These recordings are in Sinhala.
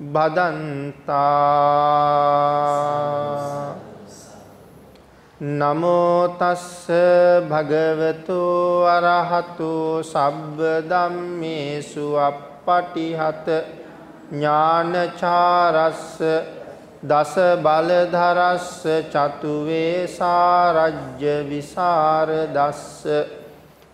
බදන්තා. නමෝ තස්ස භගවතු අරහතු සබ්බ ධම්මේසු අප්පටිහත. ඥානචාරස්ස දස බලධරස්ස චතු වේසාරජ්‍ය විසර දස්ස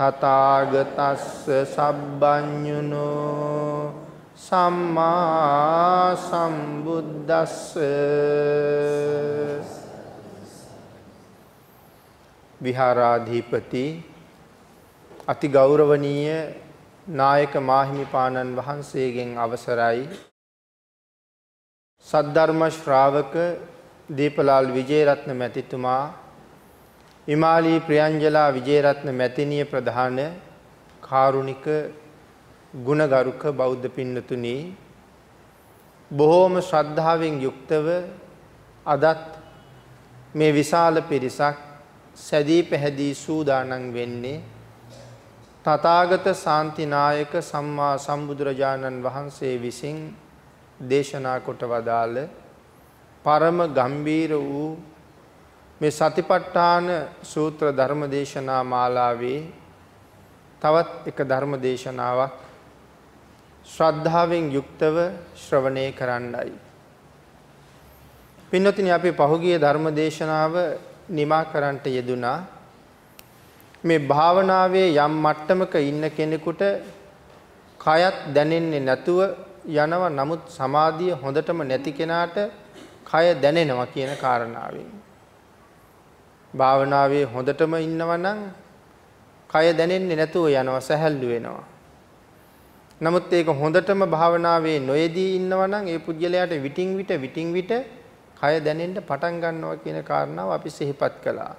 තථාගතස්ස සබ්බඤුනෝ සම්මා සම්බුද්දස්ස. විහාරාධිපති අති ගෞරවනීය නායක මාහිමිපාණන් වහන්සේගෙන් අවසරයි. සද්ධර්ම ශ්‍රාවක දීපලාල් විජේරත්න මැතිතුමා හිමාලී ප්‍රියංජලා විජේරත්න මැතිණිය ප්‍රධාන කාරුණික ගුණගරුක බෞද්ධ පින්නතුනි බොහෝම ශ්‍රද්ධාවෙන් යුක්තව අදත් මේ විශාල පිරිසක් සැදී පැහැදී සූදානම් වෙන්නේ තථාගත ශාන්තිනායක සම්මා සම්බුදුරජාණන් වහන්සේ විසින් දේශනා කොට වදාළ පරම ගම්බීර වූ මේ සතිපට්ඨාන සූත්‍ර ධර්ම දේශනා මාලාවේ තවත් එක ධර්ම දේශනාවක් ශ්‍රද්ධාවෙන් යුක්තව ශ්‍රවණය කරන්නයි. පින්නතිනි අපි පහුගිය ධර්ම දේශනාව නිමා කරන්නට යෙදුනා. මේ භාවනාවේ යම් මට්ටමක ඉන්න කෙනෙකුට කයත් දැනෙන්නේ නැතුව යනවා නමුත් සමාධිය හොඳටම නැති කෙනාට කය දැනෙනවා කියන කාරණාවෙන්. භාවනාවේ හොඳටම ඉන්නවා නම් කය දැනෙන්නේ නැතුව යනවා සැහැල්ලු වෙනවා. නමුත් ඒක හොඳටම භාවනාවේ නොයේදී ඉන්නවා නම් ඒ පුද්ගලයාට විටින් විට විටින් විට කය දැනෙන්න පටන් ගන්නවා කියන කාරණාව අපි සිහිපත් කළා.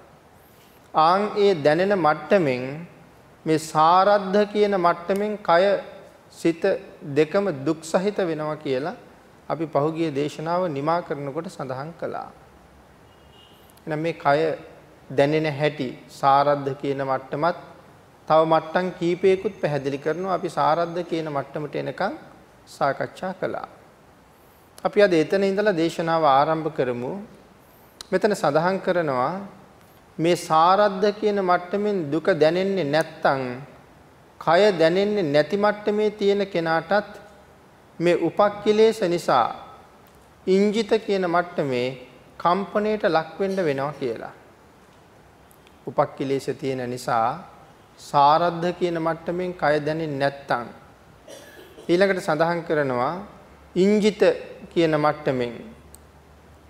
ආන් ඒ දැනෙන මට්ටමින් මේ සාරද්ධ කියන මට්ටමින් කය සිත දෙකම දුක් සහිත වෙනවා කියලා අපි පහුගිය දේශනාව නිමා කරනකොට සඳහන් කළා. එහෙනම් මේ කය දැනෙන හැටි සාරද්ධ කියන මට්ටමත් තව මට්ටම් කීපයකුත් පැහැදිලි කරනවා අපි සාරද්ධ කියන මට්ටමට එනකන් සාකච්ඡා කළා. අපි අද එතන ඉඳලා දේශනාව ආරම්භ කරමු. මෙතන සඳහන් කරනවා මේ සාරද්ධ කියන මට්ටමින් දුක දැනෙන්නේ නැත්තම් කය දැනෙන්නේ නැති මට්ටමේ තියෙන කෙනාටත් මේ උපක්ඛිලේශ නිසා ඉංජිත කියන මට්ටමේ කම්පණයට ලක් වෙන්න වෙනවා කියලා. උපක්ඛිලේශ තියෙන නිසා සාරද්ධ කියන මට්ටමින් කය දැනෙන්නේ නැත්තම් ඊළඟට සඳහන් කරනවා ඉංජිත කියන මට්ටමින්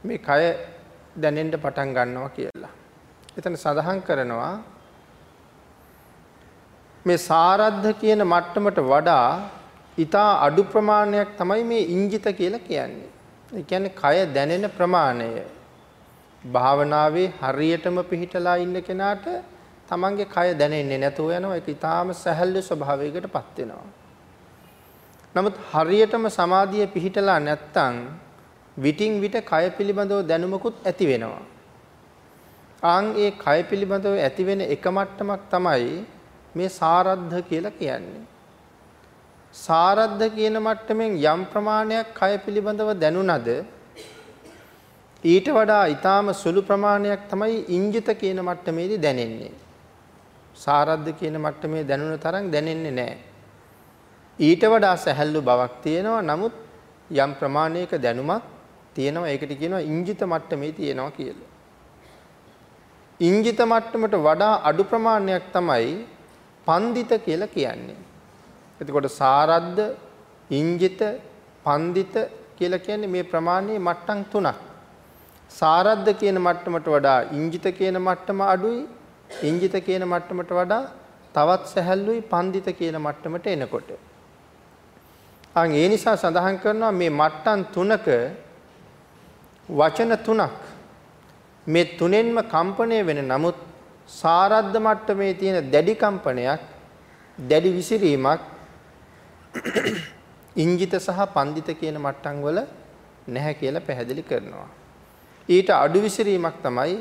මේ කය දැනෙන්න පටන් ගන්නවා කියලා. එතන සඳහන් කරනවා මේ සාරද්ධ කියන මට්ටමට වඩා ඊටා අඩු ප්‍රමාණයක් තමයි මේ ඉංජිත කියලා කියන්නේ. ඒ කියන්නේ කය දැනෙන ප්‍රමාණය. භාවනාවේ හරියටම පිහිටලා ඉන්න කෙනාට තමන්ගේ කය දැනෙන්නේ නැතුව යනවා. ඒක ඊටාම සැහැල්ලු ස්වභාවයකටපත් වෙනවා. නමුත් හරියටම සමාධිය පිහිටලා නැත්තම් විටින් විට කය පිළිබඳව දැනුමකුත් ඇති වෙනවා. ආන් ඒ කය පිළිබඳව ඇති වෙන එක මට්ටමක් තමයි මේ සාරද්ධ කියලා කියන්නේ. සාරද්ධ කියන මට්ටමින් යම් ප්‍රමාණයක් කය පිළිබඳව දැනුණද ඊට වඩා ඊටාම සුළු ප්‍රමාණයක් තමයි ඉංජිත කියන මට්ටමේදී දැනෙන්නේ. සාරද්ධ කියන මට්ටමේ දැනුණ තරම් දැනෙන්නේ නැහැ. ඊට වඩා සැහැල්ලු බවක් තියෙනවා. නමුත් යම් ප්‍රමාණයක දැනුමක් තියෙනවා. ඒකට කියනවා ඉංජිත මට්ටමේ තියෙනවා කියලා. ඉංජිත මට්ටමට වඩා අඩු ප්‍රමාණයක් තමයි පන්දිත කියලා කියන්නේ. එතකොට සාරද්ද ඉංජිත, පන්දිත කියලා කියන්නේ මේ ප්‍රමාණයේ මට්ටම් තුනක්. සාරද්ද කියන මට්ටමට වඩා ඉංජිත කියන මට්ටම අඩුයි. ඉංජිත කියන මට්ටමට වඩා තවත් සැහැල්ලුයි පන්දිත කියන මට්ටමට එනකොට. අන් ඒ නිසා සඳහන් කරනවා මේ මට්ටම් තුනක වචන තුනක් මේ තුනෙන්ම කම්පණය වෙන නමුත් සාරද්ද මට්ටමේ තියෙන දැඩි කම්පනයක් දැඩි විසිරීමක් ඉංජිත සහ පන්දිත කියන මට්ටම් වල නැහැ කියලා පැහැදිලි කරනවා. ඊට අඩු විසිරීමක් තමයි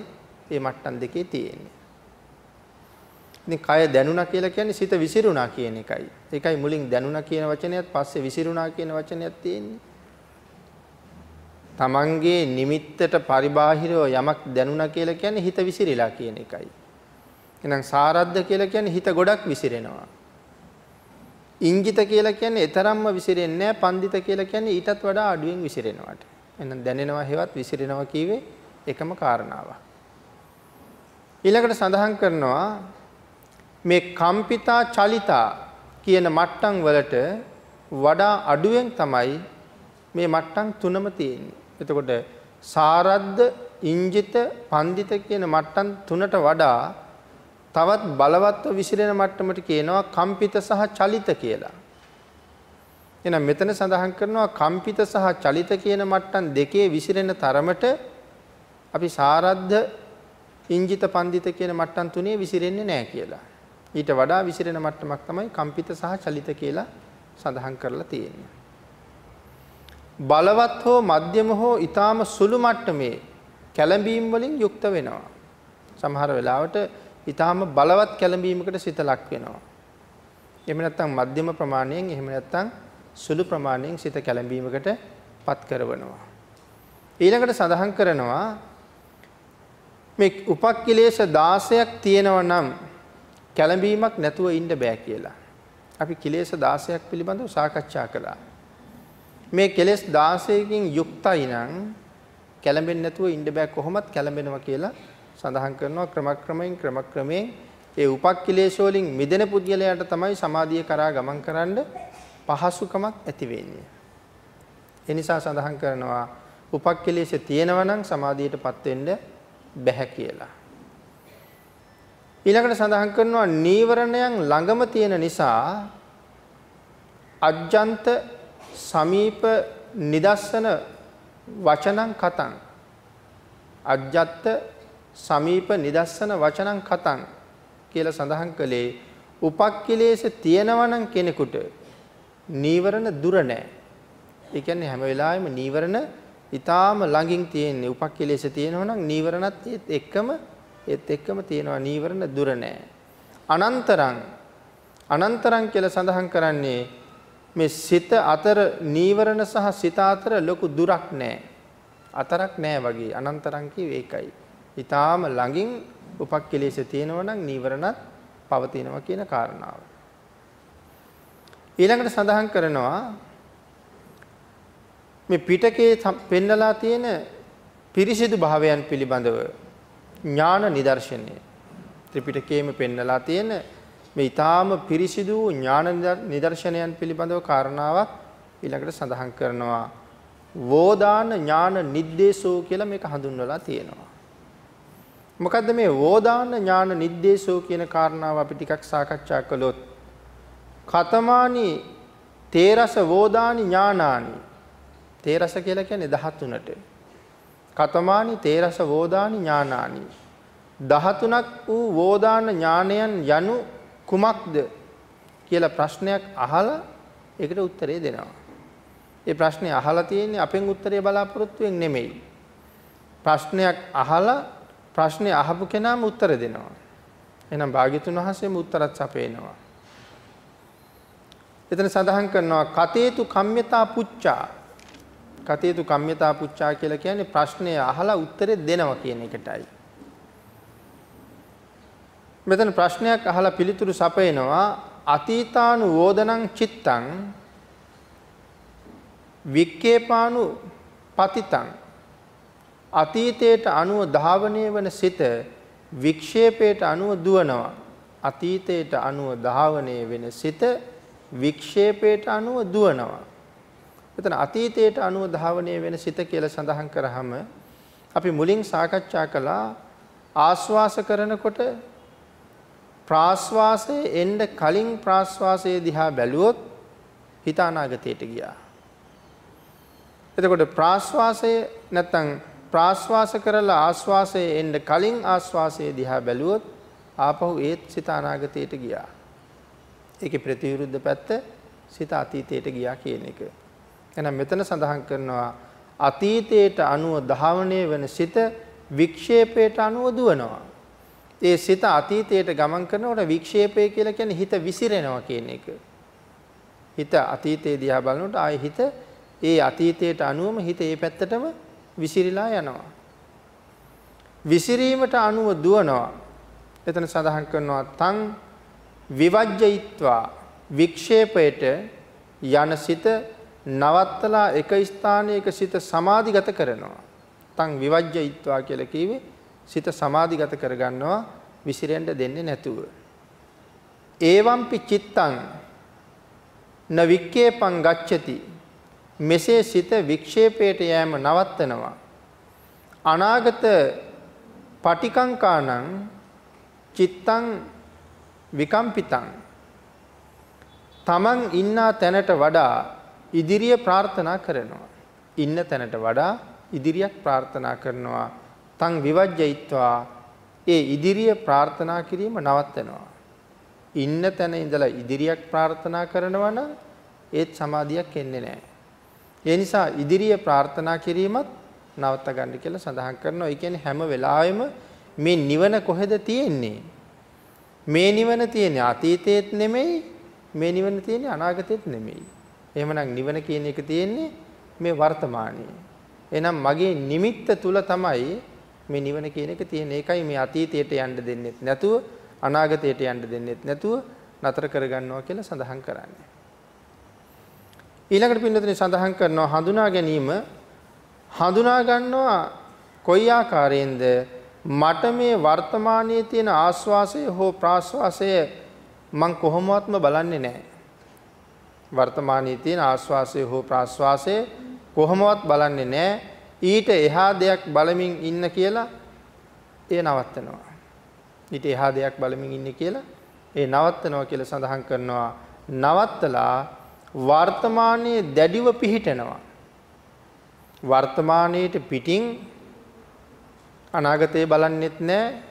මේ මට්ටම් දෙකේ තියෙන්නේ. ඉතින් කය දැනුණා කියලා කියන්නේ සිත විසිරුණා කියන එකයි. ඒකයි මුලින් දැනුණා කියන වචනයත් පස්සේ විසිරුණා කියන වචනයත් තියෙන්නේ. තමන්ගේ නිමිත්තට පරිබාහිරව යමක් දැනුණා කියලා කියන්නේ හිත විසිරිලා කියන එකයි. එහෙනම් සාරද්ද කියලා කියන්නේ හිත ගොඩක් විසිරෙනවා. ඉංගිත කියලා කියන්නේ ඊතරම්ම විසිරෙන්නේ නැහැ. පන්දිත කියලා කියන්නේ ඊටත් වඩා අඩුවෙන් විසිරෙනවාට. එහෙනම් දැනෙනවා හේවත් විසිරෙනවා කීවේ එකම කාරණාවක්. ඊළඟට සඳහන් කරනවා මේ කම්පිතා චලිතා කියන මට්ටම් වලට වඩා අඩුවෙන් තමයි මේ මට්ටම් තුනම තියෙන්නේ. එතකොට සාරද්ද, ඉංජිත, පන්දිත කියන මට්ටම් තුනට වඩා තවත් බලවත්ව විසිරෙන මට්ටමට කියනවා කම්පිත සහ චලිත කියලා. එහෙනම් මෙතන සඳහන් කරනවා කම්පිත සහ චලිත කියන මට්ටම් දෙකේ විසිරෙන තරමට අපි සාරද්ද ඉංජිත පන්දිත කියන මට්ටම් තුනේ විසිරෙන්නේ නැහැ කියලා. ඊට වඩා විසිරෙන මට්ටමක් තමයි කම්පිත සහ චලිත කියලා සඳහන් කරලා තියෙන්නේ. බලවත් හෝ මධ්‍යම හෝ ඊටාම සුළු මට්ටමේ කැළඹීම් වලින් යුක්ත වෙනවා. සමහර වෙලාවට ඊටාම බලවත් කැළඹීමකට සිත ලක් වෙනවා. එහෙම නැත්නම් මධ්‍යම ප්‍රමාණයෙන් එහෙම නැත්නම් සුළු ප්‍රමාණයෙන් සිත කැළඹීමකට පත් කරවනවා. ඊළඟට සඳහන් කරනවා මේ උපක්ඛිලේශ 16ක් තියෙනවා නම් කැළඹීමක් නැතුව ඉන්න බෑ කියලා. අපි කෙලෙස් 16ක් පිළිබඳව සාකච්ඡා කළා. මේ කෙලෙස් 16කින් යුක්තයි නම් කැළඹෙන්නේ නැතුව ඉන්න බෑ කොහොමත් කැළඹෙනවා කියලා සඳහන් කරනවා ක්‍රමක්‍රමයෙන් ක්‍රමක්‍රමයෙන් ඒ උපක්ඛිලේශ වලින් මිදෙන පුද්ගලයාට තමයි සමාධිය කරා ගමන් කරන්න පහසුකමක් ඇති වෙන්නේ. ඒ නිසා සඳහන් කරනවා උපක්ඛිලේශ තියෙනවා නම් සමාධියටපත් වෙන්න බැහැ කියලා. ඊළඟට සඳහන් කරනවා නීවරණයන් ළඟම තියෙන නිසා අජ්ජන්ත සමීප නිදස්සන වචනං කතං අජ්ජත් සමීප නිදස්සන වචනං කතං කියලා සඳහන් කළේ උපක්ඛිලේශ තියෙනවනම් කෙනෙකුට නීවරණ දුර නැහැ. ඒ කියන්නේ හැම වෙලාවෙම නීවරණ ඊටාම ළඟින් තියෙන්නේ උපක්ඛිලේශ තියෙනවනම් නීවරණත් එක්කම ඒත් එක්කම තියෙනවා නීවරණ දුර නැහැ. අනන්තරං අනන්තරං කියලා සඳහන් කරන්නේ මේ සිත අතර නීවරණ සහ සිත අතර ලොකු දුරක් නැහැ. අතරක් නැහැ වගේ අනන්තරං කිව්වේ ඒකයි. ඊටාම ළඟින් උපක්ඛලේශ තියෙනවා නම් නීවරණත් පවතිනවා කියන කාරණාව. ඊළඟට සඳහන් කරනවා මේ පිටකේ පෙන්නලා තියෙන පිරිසිදු භාවයන් පිළිබඳව ඥාන නිදර්ශනය ත්‍රිපිටකයේම පෙන්නලා තියෙන මේ ඊටාම පිරිසිදු ඥාන නිදර්ශනයන් පිළිබඳව කාරණාවක් ඊළඟට සඳහන් කරනවා වෝදාන ඥාන නිද්දේශෝ කියලා මේක හඳුන්වලා තියෙනවා. මොකද්ද මේ වෝදාන ඥාන නිද්දේශෝ කියන කාරණාව අපි ටිකක් සාකච්ඡා කළොත් කතමානි තේරස වෝදානි ඥානානි තේරස කියලා කියන්නේ 13ට කතමානි තේරස වෝදානි ඥානානි 13ක් වූ වෝදාන ඥානයන් යනු කුමක්ද කියලා ප්‍රශ්නයක් අහලා ඒකට උත්තරේ දෙනවා. ඒ ප්‍රශ්නේ අහලා තියෙන්නේ අපෙන් උත්තරේ බලාපොරොත්තු වෙන්නේ නෙමෙයි. ප්‍රශ්නයක් අහලා ප්‍රශ්නේ අහපු කෙනාම උත්තර දෙනවා. එහෙනම් භාග්‍යතුන් වහන්සේම උත්තරත් සපේනවා. එතන සඳහන් කරනවා කතේතු කම්්‍යතා පුච්චා. කතේතු කම්්‍යතා පුච්චා කියලා කියන්නේ ප්‍රශ්නය අහලා උත්තරේ දෙනවා කියන එකටයි. මෙතන ප්‍රශ්නයක් අහලා පිළිතුරු සපයනවා අතීතානු වෝදනං චිත්තං වික්කේපානු පතිතං. අතීතයට අනුව ධාවනය වන සිත වික්ෂේපයට අනුව දුවනවා. අතීතයට අනුව ධාවනය වෙන සිත වික්ෂේපයට අනුව දුවනවා එතන අතීතයට අනුව ධාවනය වෙන සිත කියලා සඳහන් කරාම අපි මුලින් සාකච්ඡා කළා ආස්වාස කරනකොට ප්‍රාස්වාසයේ එන්න කලින් ප්‍රාස්වාසයේ දිහා බැලුවොත් හිත අනාගතයට ගියා. එතකොට ප්‍රාස්වාසය නැත්තම් ප්‍රාස්වාස කරලා ආස්වාසයේ එන්න කලින් ආස්වාසයේ දිහා බැලුවොත් ආපහු ඒත් සිත අනාගතයට ගියා. ඒකේ ප්‍රතිවිරුද්ධ පැත්ත සිත අතීතයට ගියා කියන එක. එහෙනම් මෙතන සඳහන් කරනවා අතීතයට අනුව ධාවනය වෙන සිත වික්ෂේපයට අනුව දුවනවා. ඒ සිත අතීතයට ගමන් කරනකොට වික්ෂේපය කියලා කියන්නේ හිත විසිරෙනවා කියන එක. හිත අතීතයේ දිහා බලනකොට ආයේ හිත ඒ අතීතයට අනුවම හිත ඒ පැත්තටම විසිරීලා යනවා. විසිරීමට අනුව දුවනවා. එතන සඳහන් කරනවා තං විවජ්ජයිත්වා වික්ෂේපයට යන සිත නවත්තලා එක ස්ථානයක සිත සමාධිගත කරනවා. තං විවජ්ජයිත්වා කියලා කිව්වේ සිත සමාධිගත කරගන්නවා විසිරෙන්න දෙන්නේ නැතුව. ඒවම්පි චිත්තං න වික්කේපං ගච්ඡති මෙසේ සිත වික්ෂේපයට යෑම නවත්තනවා අනාගත පටිකංකානං චිත්තං විකම්පිතං තමන් ඉන්නා තැනට වඩා ඉදිරිය ප්‍රාර්ථනා කරනවා ඉන්න තැනට වඩා ඉදිරියක් ප්‍රාර්ථනා කරනවා තං විවජ්ජයිත්වා ඒ ඉදිරිය ප්‍රාර්ථනා කිරීම නවත්තනවා. ඉන්න තැන ඉඳලා ඉදිරියක් ප්‍රාර්ථනා කරනවා නම් ඒත් සමාධියක් එන්නේ නැහැ. ඒ නිසා ඉදිරිය ප්‍රාර්ථනා කිරීමත් නවත්ත ගන්න කියලා සඳහන් කරනවා. ඒ කියන්නේ හැම වෙලාවෙම මේ නිවන කොහෙද තියෙන්නේ? මේ නිවන තියෙන්නේ අතීතයේත් නෙමෙයි, මේ නිවන තියෙන්නේ අනාගතයේත් නෙමෙයි. එහෙමනම් නිවන කියන එක තියෙන්නේ මේ වර්තමානයේ. එහෙනම් මගේ නිමිත්ත තුල තමයි මේ නිවන කියන එක තියෙන. ඒකයි මේ අතීතයට යන්න දෙන්නෙත් නැතුව අනාගතයට යන්න දෙන්නෙත් නැතුව නතර කරගන්නවා කියලා සඳහන් කරන්නේ. ඊළඟට පින්නතුනේ සඳහන් කරනවා හඳුනා ගැනීම හඳුනා ගන්නවා කොයි ආකාරයෙන්ද මට මේ වර්තමානයේ තියෙන ආස්වාසය හෝ ප්‍රාස්වාසය මං කොහොමවත්ම බලන්නේ නැහැ. වර්තමානයේ තියෙන ආස්වාසය හෝ ප්‍රාස්වාසය කොහොමවත් බලන්නේ නැහැ. ඊට එහා දෙයක් බලමින් ඉන්න කියලා ඒ නවත්තනවා. ඊට එහා දෙයක් බලමින් ඉන්නේ කියලා ඒ නවත්තනවා කියලා සඳහන් කරනවා. නවත්තලා වර්තමානයේ දැඩිව පිහිටනවා. වර්තමානයේට පිටින් අනාගතේ බලන්නෙත් නැහැ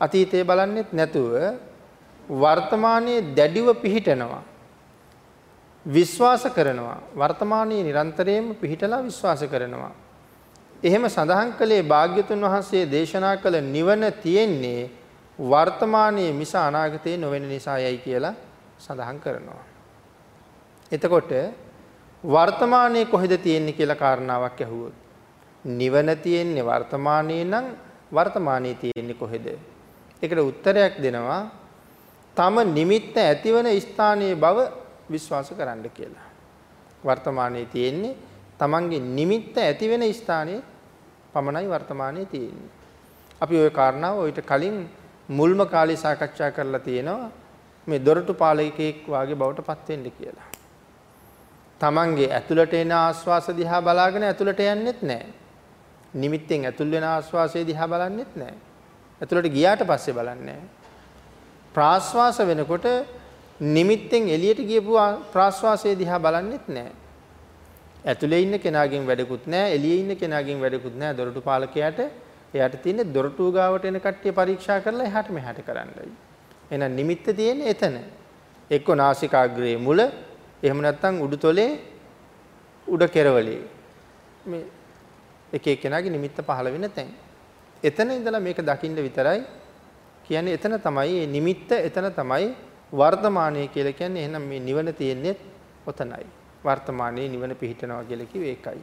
අතීතේ බලන්නෙත් නැතුව වර්තමානයේ දැඩිව පිහිටනවා විශ්වාස කරනවා. වර්තමානයේ නිරන්තරයෙන්ම පිහිටලා විශ්වාස කරනවා. එහෙම සඳහන් කළේ භාග්‍යතුන් වහන්සේ දේශනා කළ නිවන තියෙන්නේ වර්තමානයේ මිස අනාගතේ නොවන නිසායයි කියලා සඳහන් කරනවා. එතකොට වර්තමානයේ කොහෙද තියෙන්නේ කියලා කාරණාවක් ඇහුවොත් නිවන තියෙන්නේ වර්තමානයේ නම් වර්තමානයේ තියෙන්නේ කොහෙද? ඒකට උත්තරයක් දෙනවා තම නිමිත්ත ඇතිවන ස්ථානයේ බව විශ්වාස කරන්න කියලා. වර්තමානයේ තියෙන්නේ තමන්ගේ නිමිත්ත ඇති වෙන ස්ථානයේ පමණයි වර්තමානයේ තියෙන්නේ. අපි ওই කාරණාව ඊට කලින් මුල්ම කාලේ සාකච්ඡා කරලා තියෙනවා මේ දොරටු පාලකයෙක් වාගේ බවට පත් වෙන්න කියලා. තමන්ගේ ඇතුළට එන ආස්වාස දිහා බලාගෙන ඇතුළට යන්නෙත් නැහැ. නිමිත්තෙන් ඇතුල් වෙන ආස්වාසය දිහා බලන්නෙත් නැහැ. ඇතුළට ගියාට පස්සේ බලන්නේ ප්‍රාස්වාස වෙනකොට නිමිත්තෙන් එළියට ගියපු ප්‍රාශ්වාසයේ දිහා බලන්නෙත් නැහැ. ඇතුලේ ඉන්න කෙනාගෙන් වැඩකුත් නැහැ, එළියේ ඉන්න කෙනාගෙන් වැඩකුත් නැහැ. දොරටු පාලකයාට එයාට තියෙන්නේ දොරටු ගාවට එන කට්ටිය පරීක්ෂා කරලා එහාට මෙහාට කරන්නයි. එහෙනම් නිමිත්ත තියෙන්නේ එතන. එක්ක නාසිකාග්‍රේ මුල, එහෙම නැත්නම් උඩුතොලේ උඩ කෙරවලේ. මේ එක එක්කෙනාගේ නිමිත්ත පහළ වෙන තැන්. එතන ඉඳලා මේක දකින්න විතරයි කියන්නේ එතන තමයි මේ නිමිත්ත එතන තමයි වර්තමානයේ කියලා කියන්නේ එහෙනම් මේ නිවන තියෙන්නේ ඔතනයි. වර්තමානයේ නිවන පිහිටනවා කියලා කිව්වේ ඒකයි.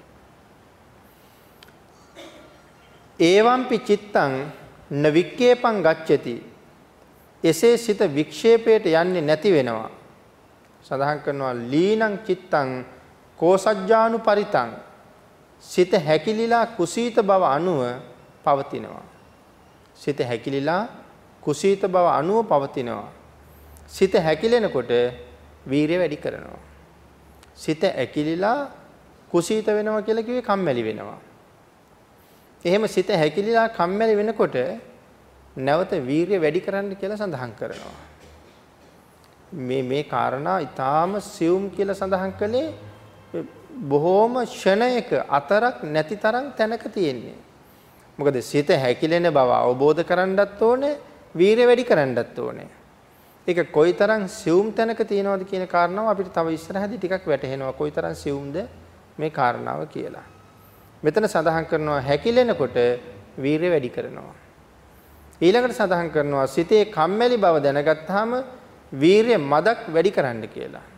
ඒවම්පි චිත්තං න වික්කේපං ගච්ඡති. එසේ සිත වික්ෂේපයට යන්නේ නැති වෙනවා. සඳහන් කරනවා ලීනං චිත්තං කෝසජ්ජානු පරිතං සිත හැකිලිලා කුසීත බව අනුව පවතිනවා. සිත හැකිලිලා කුසීත බව අනුව පවතිනවා. සිත හැකිලෙනකොට වීරිය වැඩි කරනවා. සිත ඇකිලිලා කුසීත වෙනවා කියලා කිව්වේ කම්මැලි වෙනවා. එහෙම සිත හැකිලිලා කම්මැලි වෙනකොට නැවත වීරිය වැඩි කරන්න කියලා සඳහන් කරනවා. මේ මේ කාරණා ඊටාම සියුම් කියලා සඳහන් කළේ බොහෝම ෂණයක අතරක් නැති තරම් තැනක තියෙන්නේ. මොකද සිත හැකිලෙන බව අවබෝධ කරගන්නත් ඕනේ, වීරිය වැඩි කරන්නත් ඕනේ. ඒක කොයිතරම් සියුම් තැනක තියෙනවද කියන කාරණාව අපිට තව ඉස්සරහදී ටිකක් වැටහෙනවා. කොයිතරම් සියුම්ද මේ කාරණාව කියලා. මෙතන සඳහන් කරනවා හැකිලෙනකොට වීරිය වැඩි කරනවා. ඊළඟට සඳහන් කරනවා සිතේ කම්මැලි බව දැනගත්තාම වීරිය මදක් වැඩි කරන්න කියලා.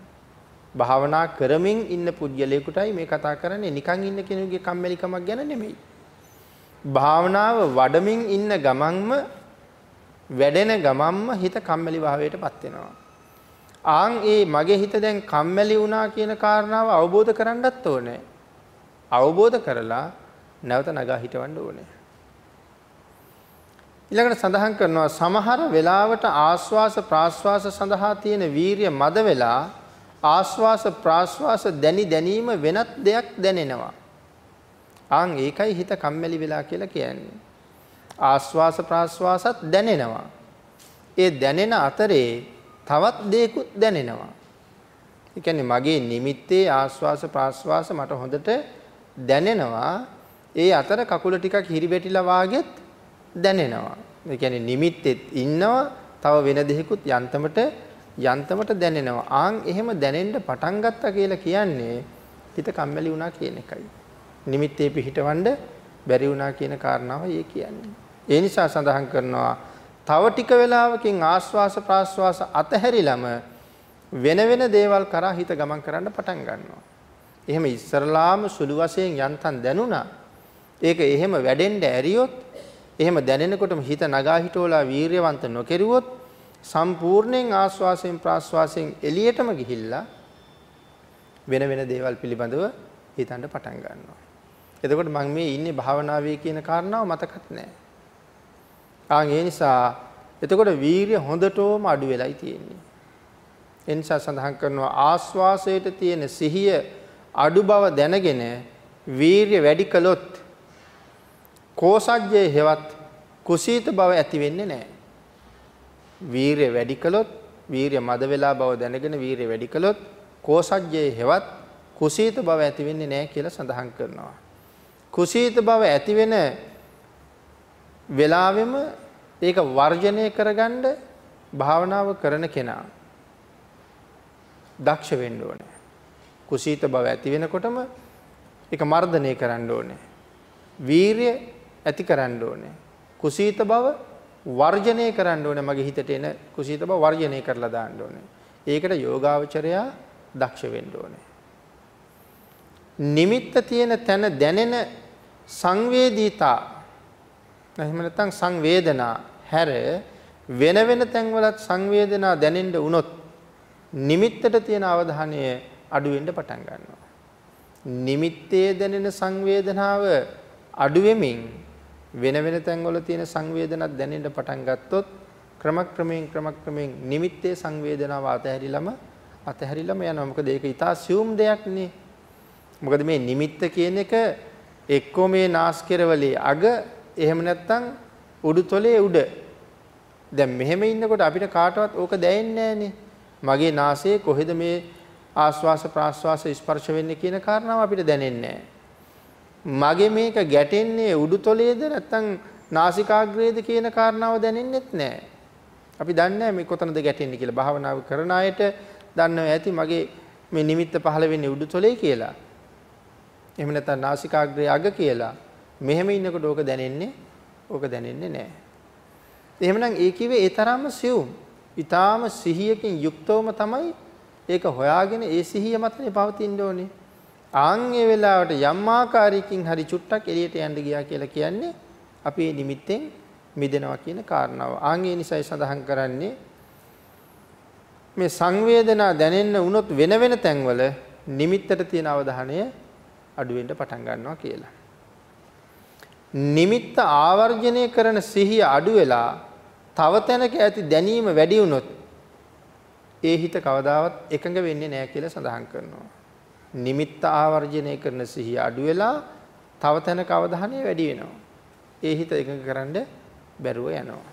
භාවනා කරමින් ඉන්න පුද්ගලයෙකුටයි මේ කතා කරන්නේ නිකන් ඉන්න කෙනෙකුගේ කම්මැලිකමක් ගැන නෙමෙයි. භාවනාව වඩමින් ඉන්න ගමන්ම වැඩෙන ගමන්ම හිත කම්මැලි භාවයටපත් වෙනවා. ආන් ඒ මගේ හිත දැන් කම්මැලි වුණා කියන කාරණාව අවබෝධ කරගන්නත් ඕනේ. අවබෝධ කරලා නැවත නගා හිටවන්න ඕනේ. ඊළඟට සඳහන් කරනවා සමහර වෙලාවට ආස්වාස ප්‍රාස්වාස සඳහා තියෙන වීරිය මද වෙලා ආස්වාස ප්‍රාස්වාස දැනි දැනීම වෙනත් දෙයක් දැනෙනවා. ආන් ඒකයි හිත කම්මැලි වෙලා කියලා කියන්නේ. ආස්වාස ප්‍රාස්වාසත් දැනෙනවා. ඒ දැනෙන අතරේ තවත් දෙයක්ත් දැනෙනවා. ඒ කියන්නේ මගේ නිමිත්තේ ආස්වාස ප්‍රාස්වාස මට හොඳට දැනෙනවා. ඒ අතර කකුල ටිකක් හිරිබැටිලා වාගෙත් දැනෙනවා. ඒ කියන්නේ නිමිත්තෙත් ඉන්නවා තව වෙන දෙයක්ත් යන්තමට යන්තමට දැනෙනවා. ආන් එහෙම දැනෙන්න පටන් ගත්තා කියලා කියන්නේ හිත කම්මැලි වුණා කියන එකයි. නිමිත්තේ පිහිටවන්න බැරි වුණා කියන කාරණාව ඒ කියන්නේ. ඒ නිසා සඳහන් කරනවා තව ටික වෙලාවකින් ආස්වාස ප්‍රාස්වාස අතහැරිලම වෙන වෙන දේවල් කරා හිත ගමන් කරන්න පටන් ගන්නවා. එහෙම ඉස්සරලාම සුළු වශයෙන් යන්තම් දැනුණා. ඒක එහෙම වැඩෙන්න ඇරියොත් එහෙම දැනෙනකොටම හිත නගා හිටෝලා වීරියවන්ත නොකෙරුවොත් සම්පූර්ණයෙන් ආස්වාසයෙන් ප්‍රාස්වාසයෙන් එළියටම ගිහිල්ලා වෙන වෙන දේවල් පිළිබඳව හිතන්න පටන් ගන්නවා. එතකොට මම මේ ඉන්නේ භාවනාවේ කියන කාරණාව මතකත් නැහැ. ආන් ඒ නිසා එතකොට වීරිය හොඳටම අඩු වෙලයි තියෙන්නේ. ඒ නිසා සඳහන් කරනවා ආස්වාසයට තියෙන සිහිය අඩු බව දැනගෙන වීරිය වැඩි කළොත් කෝසජ්ජයේ හෙවත් කුසීත බව ඇති වෙන්නේ නැහැ. වීරිය වැඩි කළොත් වීරිය මද වෙලා බව දැනගෙන වීරිය වැඩි කළොත් කෝසජ්ජයේ හෙවත් කුසීත බව ඇති වෙන්නේ නැහැ කියලා සඳහන් කරනවා. කුසීත බව ඇති වෙන වෙලාවෙම ඒක වර්ජනය කරගන්න භාවනාව කරන කෙනා දක්ෂ වෙන්න ඕනේ. කුසීත බව ඇති වෙනකොටම ඒක මර්ධනය කරන්න ඕනේ. වීරිය ඇති කරන්න ඕනේ. කුසීත බව වර්ජනය කරන්න ඕනේ මගේ හිතට එන කුසීත බව වර්ජනය කරලා දාන්න ඕනේ. ඒකට යෝගාවචරයා දක්ෂ වෙන්න ඕනේ. නිමිත්ත තියෙන තැන දැනෙන සංවේදීතා එහෙම නැත්නම් සංවේදනා හැර වෙන වෙන තැන්වලත් සංවේදනා දැනෙන්න වුණොත් නිමිත්තට තියෙන අවධානය අඩු වෙන්න පටන් ගන්නවා. නිමිත්තේ දැනෙන සංවේදනාව අඩු වෙමින් වෙන වෙන තැන්වල තියෙන සංවේදනත් දැනෙන්න පටන් ගත්තොත් ක්‍රමක්‍රමයෙන් ක්‍රමක්‍රමයෙන් නිමිත්තේ සංවේදනාව අතහැරිලම අතහැරිලම යනවා. මොකද ඒක ඊටා සියුම් දෙයක් නේ. මොකද මේ නිමිත්ත කියන එක එක්කෝ මේ නාස්කරවලේ අග එහෙම නැත්නම් උඩුතොලේ උඩ. දැන් මෙහෙම ඉන්නකොට අපිට කාටවත් ඕක දැනෙන්නේ මගේ නාසයේ කොහෙද මේ ආස්වාස ප්‍රාස්වාස ස්පර්ශ වෙන්නේ කියන කාරණාව අපිට දැනෙන්නේ මගේ මේක ගැටෙන්නේ උඩුතොලේද නැත්නම් නාසිකාග්‍රේද කියන කාරණාව දැනෙන්නෙත් නැහැ. අපි දන්නේ නැහැ මේ කොතනද ගැටෙන්නේ කියලා. භාවනාව කරන අයට දන්නවා ඇති මගේ මේ නිමිත්ත පහළ වෙන්නේ උඩුතොලේ කියලා. එහෙම නැත්නම් නාසිකාග්‍රේ අග කියලා. මෙහෙම ඉන්නකොට ඕක දැනෙන්නේ ඕක දැනෙන්නේ නැහැ. එහෙමනම් ඒ කිව්වේ ඒ තරම්ම සියුම්. ඊටාම සිහියකින් යුක්තවම තමයි ඒක හොයාගෙන ඒ සිහිය මතනේ පවතින්න ඕනේ. ආන් ඒ වෙලාවට යම් ආකාරයකින් හරි චුට්ටක් එළියට යන්න ගියා කියලා කියන්නේ අපි මේ නිමිත්තෙන් මිදෙනවා කියන කාරණාව. ආන් ඒ නිසයි සඳහන් කරන්නේ මේ සංවේදනා දැනෙන්න වුණොත් වෙන වෙන තැන්වල නිමිත්තට තියෙන අවධානය අඩු වෙන්න පටන් ගන්නවා කියලා. නිමිත්ත ආවර්ජනය කරන සිහිය අඩු වෙලා තව තැනක ඇති දැනීම වැඩි වුණොත් ඒ හිත කවදාවත් එකඟ වෙන්නේ නැහැ කියලා සඳහන් කරනවා. නිමිත්ත ආවර්ජනය කරන සිහිය අඩු වෙලා තව තැනක අවධානය වැඩි වෙනවා. ඒ හිත එකඟ කරන්න බැරුව යනවා.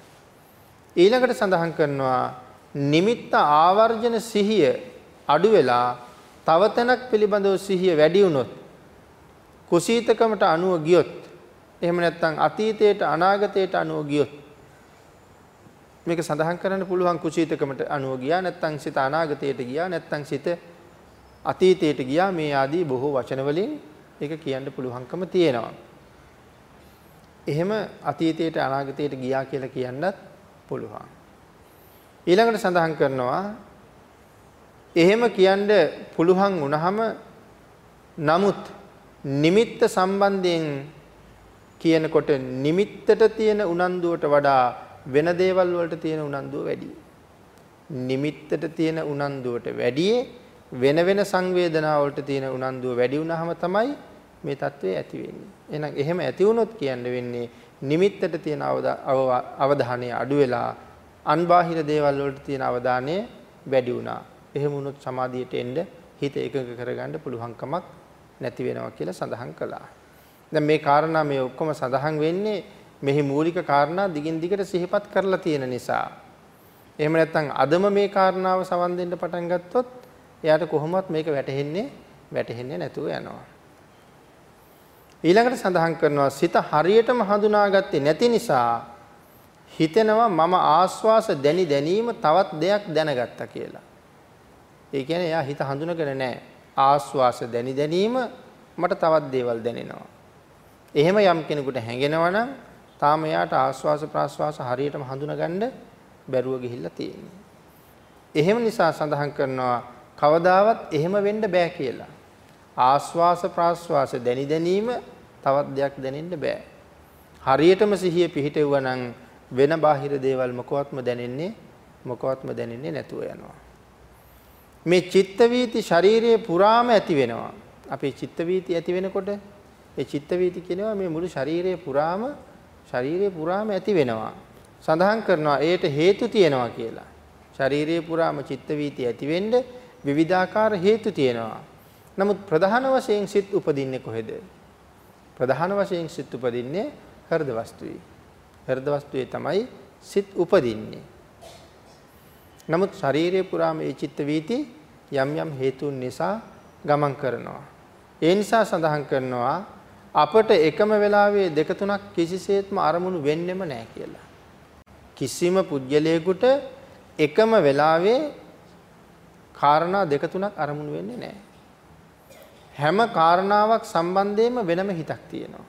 ඊළඟට සඳහන් කරනවා නිමිත්ත ආවර්ජන සිහිය අඩු වෙලා තව තැනක් පිළිබඳව සිහිය වැඩි වුණොත් කුසීතකමට අනුව ගියොත් එහෙම නැත්නම් අතීතයට අනාගතයට අනුව ගියොත් මේක සඳහන් කරන්න පුළුවන් කුසීතකමට අනුව ගියා නැත්නම් සිත අනාගතයට ගියා නැත්නම් සිත අතීතයට ගියා මේ ආදී බොහෝ වචන වලින් ඒක කියන්න පුළුවන්කම තියෙනවා. එහෙම අතීතයට අනාගතයට ගියා කියලා කියන්නත් පුළුවන්. ඊළඟට සඳහන් කරනවා එහෙම කියන්න පුළුවන් වුණාම නමුත් නිමිත්ත සම්බන්ධයෙන් කියනකොට නිමිත්තට තියෙන උනන්දුවට වඩා වෙන දේවල් වලට තියෙන උනන්දුව වැඩි. නිමිත්තට තියෙන උනන්දුවට වැඩියේ වෙන වෙන සංවේදනා වලට තියෙන උනන්දුව වැඩි වුණාම තමයි මේ தત્ත්වය ඇති වෙන්නේ. එහෙනම් එහෙම ඇති වුණොත් කියන්න වෙන්නේ නිමිත්තට තියෙන අවධානය අඩු වෙලා අන්බාහිර දේවල් වලට තියෙන අවධානය වැඩි වුණා. එහෙම වුණොත් සමාධියට එන්න හිත එකඟ කරගන්න පුළුවන්කමක් නැති වෙනවා කියලා සඳහන් කළා. දැන් මේ කාරණා මේ ඔක්කොම සඳහන් වෙන්නේ මෙහි මූලික කාරණා දිගින් දිගට සිහිපත් කරලා තියෙන නිසා. එහෙම නැත්නම් අදම මේ කාරණාව සවන් දෙන්න පටන් ගත්තොත් එයාට කොහොමවත් මේක වැටහෙන්නේ වැටහෙන්නේ නැතුව යනවා. ඊළඟට සඳහන් කරනවා සිත හරියටම හඳුනාගත්තේ නැති නිසා හිතෙනවා මම ආස්වාස දැනි දැනීම තවත් දෙයක් දැනගත්තා කියලා. ඒ කියන්නේ එයා හිත හඳුනගෙන නැහැ. ආස්වාස දැනි දැනීම මට තවත් දේවල් දැනෙනවා. එහෙම යම් කෙනෙකුට හැඟෙනවා නම් තාම එයාට ආස්වාස ප්‍රාස්වාස හරියටම හඳුනගන්න බැරුව ගිහිල්ලා තියෙනවා. එහෙම නිසා සඳහන් කරනවා කවදාවත් එහෙම වෙන්න බෑ කියලා. ආස්වාස ප්‍රාස්වාස දැනි දැනීම තවත් දෙයක් දැනෙන්න බෑ. හරියටම සිහිය පිහිටෙවුවා නම් වෙන බාහිර දේවල් මොකවත්ම දැනෙන්නේ මොකවත්ම දැනෙන්නේ නැතුව යනවා. මේ චිත්ත වීති ශරීරයේ පුරාම ඇති වෙනවා. අපේ චිත්ත වීති ඇති වෙනකොට ඒ චිත්ත වීති කියනවා මේ මුළු ශරීරයේ පුරාම ශරීරයේ පුරාම ඇති වෙනවා. සඳහන් කරනවා ඒට හේතු තියෙනවා කියලා. ශරීරයේ පුරාම චිත්ත වීති ඇති වෙන්න විවිධාකාර හේතු තියෙනවා. නමුත් ප්‍රධාන වශයෙන් සිත් උපදින්නේ කොහෙද? ප්‍රධාන වශයෙන් සිත් උපදින්නේ හෘද වස්තුවේ. හෘද වස්තුවේ තමයි සිත් උපදින්නේ. නමුත් ශරීරයේ පුරාම මේ චිත්ත වීති යම් යම් හේතුන් නිසා ගමන් කරනවා. ඒ නිසා සඳහන් කරනවා අපට එකම වෙලාවේ දෙක තුනක් කිසිසේත්ම අරමුණු වෙන්නෙම නැහැ කියලා. කිසිම පුජ්‍යලයකට එකම වෙලාවේ කාරණා දෙක තුනක් අරමුණු වෙන්නේ නැහැ. හැම කාරණාවක් සම්බන්ධයෙන්ම වෙනම හිතක් තියෙනවා.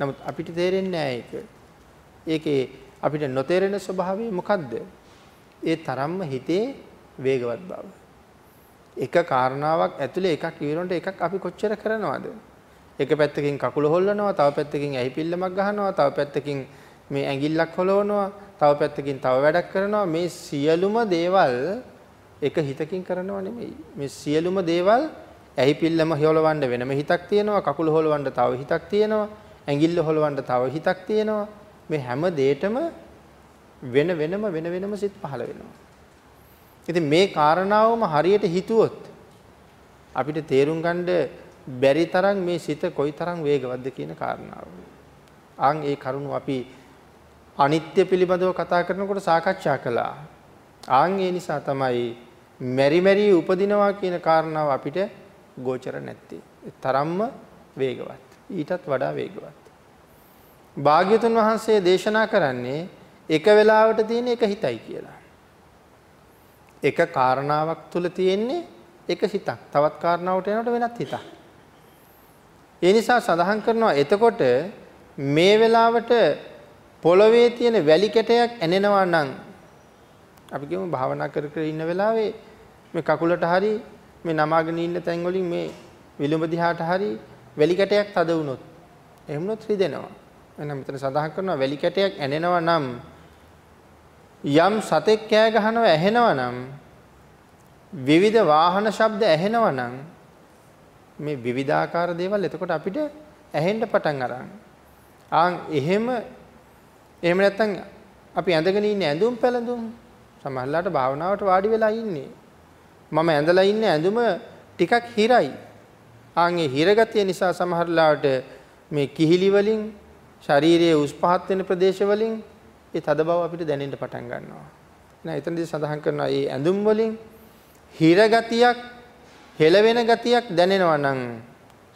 නමුත් අපිට තේරෙන්නේ නැහැ ඒක. ඒකේ අපිට නොතේරෙන ස්වභාවය මොකද්ද? ඒ තරම්ම හිතේ වේගවත් බව. එක කාරණාවක් ඇතුලේ එකක් ඉවරනට එකක් අපි කොච්චර කරනවද? එක පැත්තකින් කකුල හොල්ලනවා, තව පැත්තකින් ඇහිපිල්ලමක් ගහනවා, තව පැත්තකින් මේ ඇඟිල්ලක් හොලවනවා, තව පැත්තකින් තව වැඩක් කරනවා. මේ සියලුම දේවල් එක හිතකින් කරනව නෙමෙයි. මේ සියලුම දේවල් ඇහි පිල්ලම හොලවන්න වෙනම හිතක් තියෙනවා කකුල හොලවන්න තව හිතක් තියෙනවා ඇඟිල්ල හොලවන්න තව හිතක් තියෙනවා මේ හැම දෙයකම වෙන වෙනම වෙන වෙනම සිත් පහළ වෙනවා ඉතින් මේ කාරණාවම හරියට හිතුවොත් අපිට තේරුම් ගන්න බැරි තරම් මේ සිත කොයිතරම් වේගවත්ද කියන කාරණාව. ආන් ඒ කරුණු අපි අනිත්‍ය පිළිබඳව කතා කරනකොට සාකච්ඡා කළා. ආන් ඒ නිසා තමයි මෙරි මෙරි උපදිනවා කියන කාරණාව අපිට ගෝචර නැත්තේ. තරම්ම වේගවත්. ඊටත් වඩා වේගවත්. භාග්‍යතුන් වහන්සේ දේශනා කරන්නේ එක වෙලාවට තියෙන එක හිතයි කියලා. එක කාරණාවක් තුල තියෙන්නේ එක හිතක්. තවත් කාරණාවට යනකොට වෙනත් හිතක්. ඒ නිසා සඳහන් කරනවා එතකොට මේ වෙලාවට පොළවේ තියෙන වැලි කැටයක් ඇනෙනවා නම් අපි කියමු භාවනා කර කර ඉන්න වෙලාවේ මේ කකුලට හරි මේ නමාගෙන ඉන්න තැන් වලින් මේ විලුඹ දිහාට හරි වැලි කැටයක් තද වුණොත් එහෙම වුණොත් රිදෙනවා. එහෙනම් මෙතන සඳහන් කරනවා වැලි කැටයක් ඇනෙනවා නම් යම් සතෙක් කෑ ගහනවා ඇහෙනවා නම් විවිධ වාහන ශබ්ද ඇහෙනවා නම් මේ විවිධාකාර දේවල් එතකොට අපිට ඇහෙන්න පටන් අරන්. ආන් එහෙම එහෙම නැත්නම් අපි ඇඳගෙන ඉන්නේ ඇඳුම් පැළඳුම් සමහරලාට භාවනාවට වාඩි වෙලා ඉන්නේ. මම ඇඳලා ඉන්නේ ඇඳුම ටිකක් හිරයි. ආන්ගේ හිරගතිය නිසා සමහරලාට මේ කිහිලි වලින් ශරීරයේ උස් පහත් වෙන ප්‍රදේශ වලින් ඒ තද බව අපිට දැනෙන්න පටන් ගන්නවා. නෑ එතනදී සඳහන් කරනවා මේ ඇඳුම් වලින් හිරගතියක් හෙලවෙන ගතියක් දැනෙනවා නම්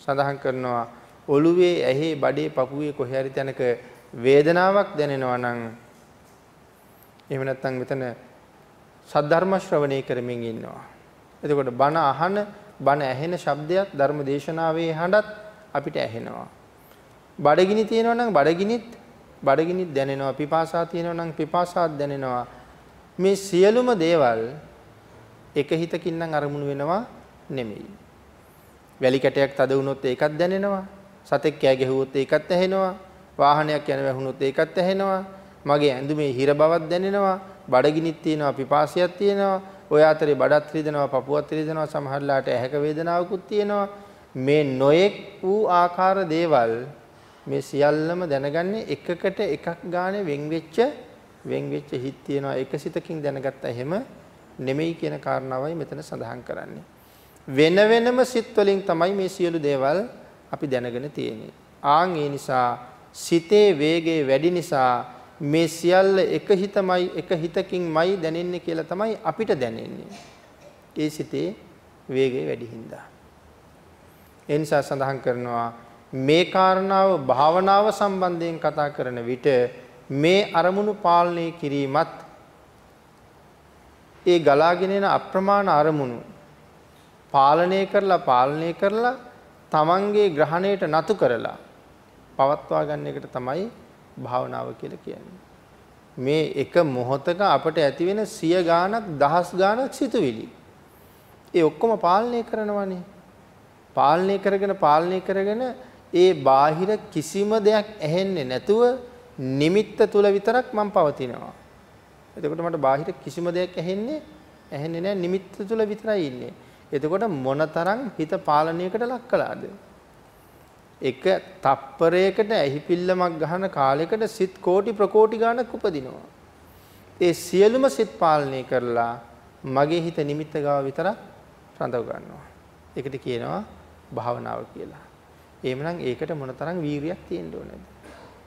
සඳහන් කරනවා ඔළුවේ ඇහි බඩේ පපුවේ කොහේ හරි තැනක වේදනාවක් දැනෙනවා නම් එහෙම නැත්නම් මෙතන සද්ධර්ම ශ්‍රවණය කරමින් ඉන්නවා. එතකොට බණ අහන බණ ඇහෙන ශබ්දයක් ධර්ම දේශනාවේ හඬත් අපිට ඇහෙනවා. බඩගිනි තියෙනවා නම් බඩගිනිත් බඩගිනිත් දැනෙනවා. පිපාසා තියෙනවා නම් පිපාසාත් දැනෙනවා. මේ සියලුම දේවල් එක හිතකින් නම් අරමුණු වෙනවා නෙමෙයි. වැලි කැටයක් තද වුණොත් ඒකත් දැනෙනවා. සතෙක් කෑ ගැහුවොත් ඒකත් ඇහෙනවා. වාහනයක් යන වැහුනොත් ඒකත් ඇහෙනවා. මගේ ඇඳුමේ හිර බවක් දැනෙනවා. බඩගිනිත් තියෙනවා පිපාසියක් තියෙනවා. ඔය අතරේ බඩත් රිදෙනවා පපුවත් රිදෙනවා සමහරලාට ඇහැක වේදනාවකුත් තියෙනවා. මේ නොයෙක් වූ ආකාර දේවල් මේ සියල්ලම දැනගන්නේ එකකට එකක් ගානේ වෙන් වෙච්ච වෙන් වෙච්ච හිත් තියෙනවා එකසිතකින් දැනගත්තා එහෙම නෙමෙයි කියන කාරණාවයි මෙතන සඳහන් කරන්නේ. වෙන වෙනම සිත් වලින් තමයි මේ සියලු දේවල් අපි දැනගෙන තියෙන්නේ. ආන් ඒ නිසා සිතේ වේගය වැඩි නිසා මේ සියල්ල එක හිතමයි එක හිතකින්මයි දැනෙන්නේ කියලා තමයි අපිට දැනෙන්නේ. ඒ සිතේ වේගය වැඩි හින්දා. ඒ නිසා සඳහන් කරනවා මේ කාරණාව භාවනාව සම්බන්ධයෙන් කතා කරන විට මේ අරමුණු පාලනය කිරීමත් ඒ ගලාගෙන එන අප්‍රමාණ අරමුණු පාලනය කරලා පාලනය කරලා තමන්ගේ ග්‍රහණයට නතු කරලා පවත්වා ගන්න එකට තමයි භාවනාව කියලා කියන්නේ. මේ එක මොහොතක අපට ඇති වෙන සිය ගාණක් දහස් ගාණක් සිතුවිලි. ඒ ඔක්කොම පාලනය කරනවනේ. පාලනය කරගෙන පාලනය කරගෙන ඒ බාහිර කිසිම දෙයක් ඇහෙන්නේ නැතුව නිමිත්ත තුල විතරක් මම පවතිනවා. එතකොට මට බාහිර කිසිම දෙයක් ඇහෙන්නේ ඇහෙන්නේ නැහැ නිමිත්ත තුල විතරයි ඉන්නේ. එතකොට මොනතරම් හිත පාලනයකට ලක් කළාද? එක තප්පරයකට ඇහිපිල්ලමක් ගහන කාලයකට සිත් කෝටි ප්‍රකෝටි ගණක් උපදිනවා. ඒ සියලුම සිත් පාලනය කරලා මගේ හිත නිමිත්ත ගාව විතරක් රඳව ගන්නවා. ඒකට කියනවා භාවනාව කියලා. එහෙමනම් ඒකට මොනතරම් වීරියක් තියෙන්න ඕනේද?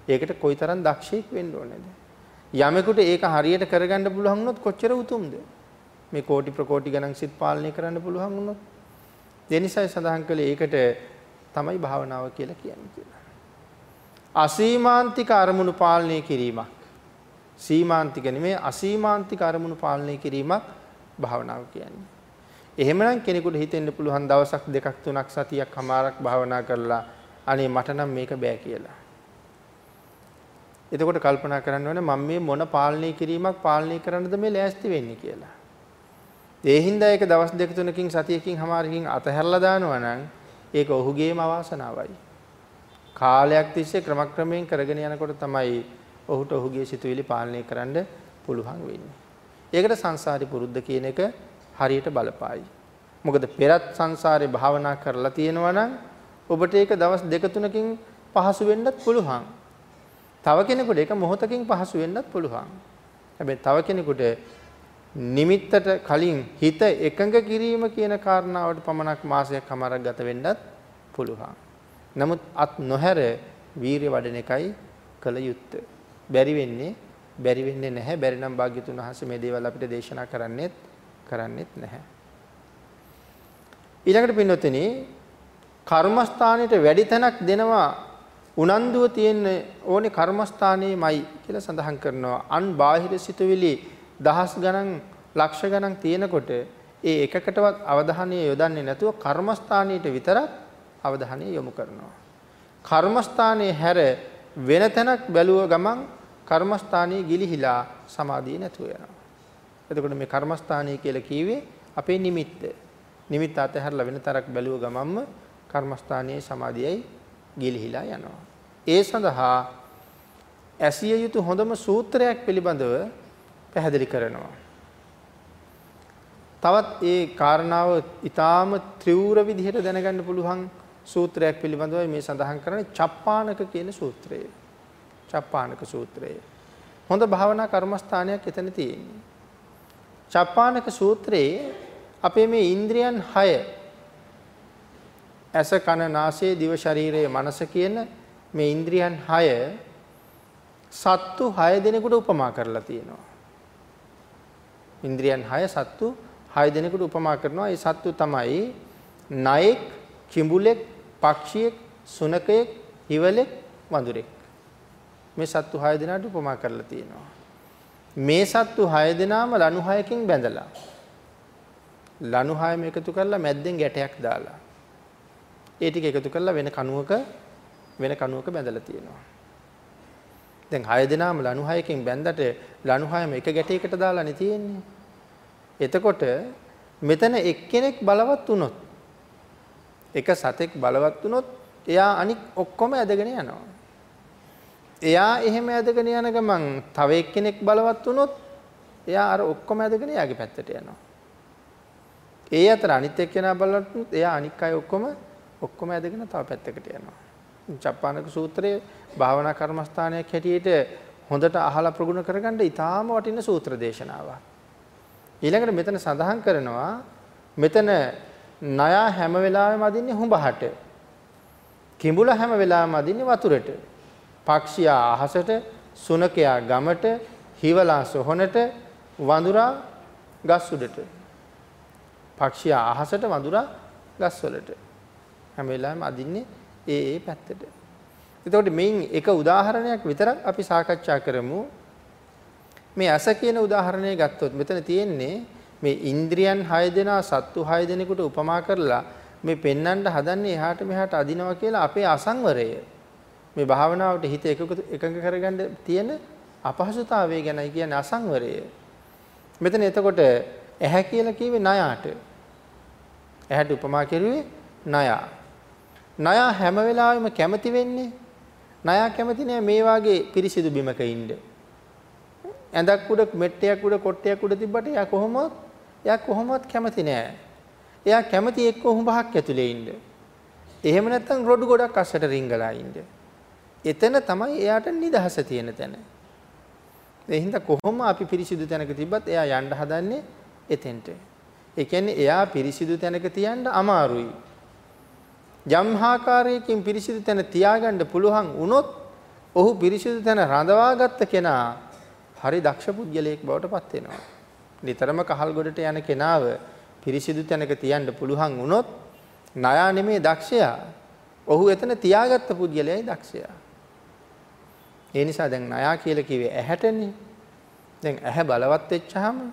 ඒකට කොයිතරම් දක්ෂයෙක් වෙන්න ඕනේද? යමෙකුට ඒක හරියට කරගන්න පුළුවන් වුණොත් කොච්චර උතුම්ද? මේ කෝටි ප්‍රකෝටි ගණන් සිත් පාලනය කරන්න පුළුවන් වුණොත්. ඒ නිසායි සඳහන් කළේ ඒකට තමයි භාවනාව කියලා කියන්නේ කියලා. අසීමාන්තික අරමුණු පාලනය කිරීමක්. සීමාන්තික නෙමෙයි අසීමාන්තික අරමුණු පාලනය කිරීමක් භාවනාව කියන්නේ. එහෙමනම් කෙනෙකුට හිතෙන්න පුළුවන් දවසක් දෙකක් තුනක් සතියක් හමාරක් භාවනා කරලා අනේ මට නම් මේක බෑ කියලා. එතකොට කල්පනා කරන්න ඕනේ මම මේ මොන පාලනය කිරීමක් පාලනය කරන්නද මේ ලෑස්ති වෙන්නේ කියලා. ඒ හින්දා ඒක දවස් දෙක තුනකින් සතියකින් හමාරකින් අතහැරලා දානවා නම් ඒක ඔහුගේම අවාසනාවයි. කාලයක් තිස්සේ ක්‍රමක්‍රමයෙන් කරගෙන යනකොට තමයි ඔහුට ඔහුගේ සිතුවිලි පාලනය කරන්න පුළුවන් වෙන්නේ. ඒකට සංසාරි පුරුද්ද කියන එක හරියට බලපායි. මොකද පෙරත් සංසාරේ භාවනා කරලා තියෙනවා නම් ඔබට ඒක දවස් දෙක තුනකින් පහසු වෙන්නත් පුළුවන්. තව කෙනෙකුට ඒක මොහොතකින් පහසු වෙන්නත් පුළුවන්. හැබැයි තව කෙනෙකුට නිමිත්තට කලින් හිත එකඟ කිරීම කියන කාරණාවට පමණක් මාසයක් හමාරක් ගත වෙන්නත් පුළුවන්. නමුත් අත් නොහැර වීරිය වඩන එකයි කළ යුත්තේ. බැරි වෙන්නේ බැරි වෙන්නේ නැහැ. බැරි නම් භාග්‍යතුන් වහන්සේ මේ දේවල් අපිට දේශනා කරන්නේත් කරන්නේත් නැහැ. ඊළඟට පින්වත්නි කර්මස්ථානෙට වැඩි තැනක් දෙනවා උනන්දුව තියෙන ඕනේ කර්මස්ථානයේමයි කියලා සඳහන් කරනවා. අන් බාහිර සිතුවිලි දහස් ගණන් ලක්ෂ ගණන් තියෙනකොට ඒ එකකටවත් අවධානය යොදන්නේ නැතුව කර්මස්ථානයට විතරක් අවධානය යොමු කරනවා. කර්මස්ථානයේ හැර වෙන තැනක් බැලුව ගමන් කර්මස්ථානයේ ගිලිහිලා සමාධිය නැතුව යනවා. එතකොට මේ කර්මස්ථානය කියලා කිව්වේ අපේ නිමිත්ත. නිමිත්ත අතහැරලා වෙන තරක් බැලුව ගමන්ම කර්මස්ථානයේ සමාධියයි ගිලිහිලා යනවා. ඒ සඳහා ඇසිය යුතු හොඳම සූත්‍රයක් පිළිබඳව පැහැදිලි කරනවා. තවත් ඒ කාරණාව ඊටාම ත්‍රිවුර විදිහට දැනගන්න පුළුවන් සූත්‍රයක් පිළිබඳව මේ සඳහන් කරන්නේ චප්පානක කියන සූත්‍රය. චප්පානක සූත්‍රය. හොඳ භාවනා කර්මස්ථානයක් එතන තියෙන්නේ. චප්පානක සූත්‍රයේ අපේ මේ ඉන්ද්‍රියන් 6 ඇස කන නාසය දිව ශරීරය මනස කියන මේ ඉන්ද්‍රියන් 6 සත්තු 6 දෙනෙකුට උපමා කරලා තියෙනවා. ඉන්ද්‍රියන් 6 සත්තු 6 දෙනෙකුට උපමා කරනවා. ඒ සත්තු තමයි නයෙක්, කිඹුලෙක්, පක්ෂියෙක්, සුනකයෙක්, හිවලෙක්, වඳුරෙක්. මේ සත්තු 6 දෙනාට උපමා කරලා තියෙනවා. මේ සත්තු 6 දෙනාම ලනු 6කින් බැඳලා. ලනු 6ම එකතු කරලා මැද්දෙන් ගැටයක් දාලා. ඒ ටික එකතු කරලා වෙන කණුවක වෙන කණුවක බැඳලා තියෙනවා. දැන් 6 දෙනාම ලනු 6කින් බැඳලා ලනු 6ම එක ගැටයකට දාලානේ තියෙන්නේ. එතකොට මෙතන එක්කෙනෙක් බලවත් වුණොත් එක සතෙක් බලවත් වුණොත් එයා අනික් ඔක්කොම ඇදගෙන යනවා. එයා එහෙම ඇදගෙන යන ගමන් තව එක්කෙනෙක් බලවත් වුණොත් එයා අර ඔක්කොම ඇදගෙන යාගේ පැත්තට යනවා. ඒ අතර අනිත් එක්කෙනා බලවත් වුණොත් එයා අනික් අය ඔක්කොම ඔක්කොම ඇදගෙන තව පැත්තකට යනවා. චප්පානක සූත්‍රයේ භාවනා කර්මස්ථානයක් හැටියට හොඳට අහලා ප්‍රගුණ කරගන්න ඉතාම වටින සූත්‍ර දේශනාවක්. ඊළඟට මෙතන සඳහන් කරනවා මෙතන ණයා හැම වෙලාවෙම අදින්නේ හුඹහට. කිඹුල හැම වෙලාවෙම අදින්නේ වතුරට. පක්ෂියා අහසට, සුනකයා ගමට, හිවලා සොහනට, වඳුරා ගස් උඩට. පක්ෂියා අහසට, වඳුරා ගස් වලට. හැම වෙලාවෙම අදින්නේ ඒ ඒ පැත්තට. එතකොට මේන් එක උදාහරණයක් විතරක් අපි සාකච්ඡා කරමු. මේ ඇස කියන උදාහරණය ගත්තොත් මෙතන තියෙන්නේ මේ ඉන්ද්‍රියන් 6 දෙනා සත්තු 6 දෙනෙකුට උපමා කරලා මේ පෙන්වන්න හදන්නේ එහාට මෙහාට අදිනවා කියලා අපේ අසංවරය. මේ භාවනාවට හිත එකඟ කරගන්න තියෙන අපහසුතාවය ගැනයි කියන්නේ අසංවරය. මෙතන එතකොට ඇහැ කියලා කිව්වේ ණයාට. ඇහැට උපමා කෙරුවේ ණයා. ණයා හැම වෙලාවෙම කැමති වෙන්නේ ණයා කැමති නෑ මේ වාගේ පිරිසිදු බිමක ඉන්න. ඇඳක් උඩ මෙට්ටයක් උඩ කොට්ටයක් උඩ තිබ්බට එයා කොහොමවත් එයා කොහොමවත් කැමති නෑ. එයා කැමති එක්ක උඹහක් ඇතුලේ ඉන්න. එහෙම නැත්නම් රොඩු ගොඩක් අස්සට රිංගලා ඉන්න. එතන තමයි එයාට නිදහස තියෙන තැන. ඒ හින්දා කොහොම අපි පිරිසිදු තැනක තිබ්බත් එයා යන්න හදන්නේ එතෙන්ට. ඒ කියන්නේ එයා පිරිසිදු තැනක තියන්න අමාරුයි. යම් ආකාරයකින් පිරිසිදු තැන තියාගන්න පුළුවන් වුණොත් ඔහු පිරිසිදු තැන රඳවාගත්ත කෙනා හරි දක්ෂ පුද්ගලයෙක් බවට පත් වෙනවා. නිතරම කහල් ගොඩට යන කෙනාව පිරිසිදු තැනක තියන්න පුළුවන් වුණොත් ණයා නෙමේ දක්ෂයා. ඔහු එතන තියාගත්ත පුද්ගලයයි දක්ෂයා. ඒ නිසා දැන් ණයා කියලා කිව්වේ ඇහැටනේ. දැන් ඇහැ බලවත් වෙච්චාම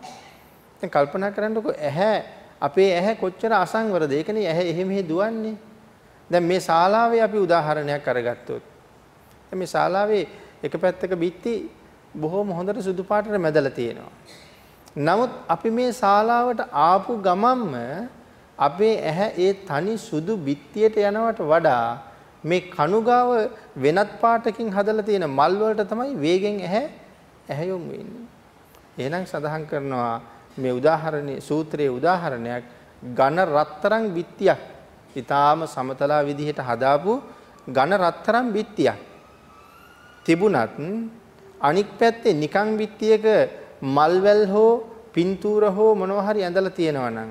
දැන් කල්පනා කරන්නකෝ ඇහැ අපේ ඇහැ කොච්චර අසංවරද ඒකනේ ඇහැ එහෙ මෙහෙ දුවන්නේ. දැන් මේ ශාලාවේ අපි උදාහරණයක් අරගත්තොත් මේ ශාලාවේ එක පැත්තක බිත්ති බොහොම හොඳට සුදු පාටට මැදලා තියෙනවා. නමුත් අපි මේ ශාලාවට ආපු ගමන්ම අපේ ඇහැ ඒ තනි සුදු බිත්තියට යනවට වඩා මේ කණුගාව වෙනත් පාටකින් හදලා තියෙන මල් වලට තමයි වේගෙන් ඇහැ ඇහැ යොමු වෙන්නේ. එහෙනම් සඳහන් කරනවා මේ උදාහරණේ සූත්‍රයේ උදාහරණයක් ඝන රත්තරන් බිත්තියක් ඊටාම සමතලා විදිහට හදාපු ඝන රත්තරන් බිත්තියක්. තිබුණත් අනික් පැත්තේ නිකන් බිත්තියක මල්වැල් හෝ පින්තූර හෝ මොනවා හරි ඇඳලා තියෙනවා නම්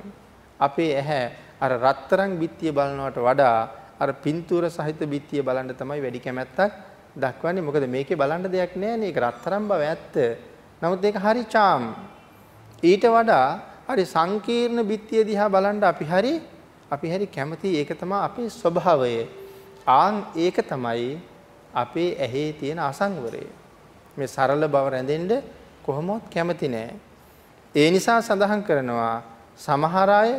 අපේ ඇහැ අර රත්තරන් බිත්තිය බලනවට වඩා අර පින්තූර සහිත බිත්තිය බලන්න තමයි වැඩි කැමැත්තක් දක්වන්නේ. මොකද මේකේ බලන්න දෙයක් නැහැ නේ. ඒක රත්තරන් බව ඇත්ත. නමුත් ඒක හරි චාම් ඊට වඩා හරි සංකීර්ණ බිත්තිය දිහා බලන්න අපි හරි අපි හරි කැමති ඒක තමයි අපේ ස්වභාවය. ආන් ඒක තමයි අපේ ඇහි තියෙන අසංවරය. මේ සරල බව රැඳෙන්න කොහොමවත් කැමති නෑ. ඒ නිසා සඳහන් කරනවා සමහර අය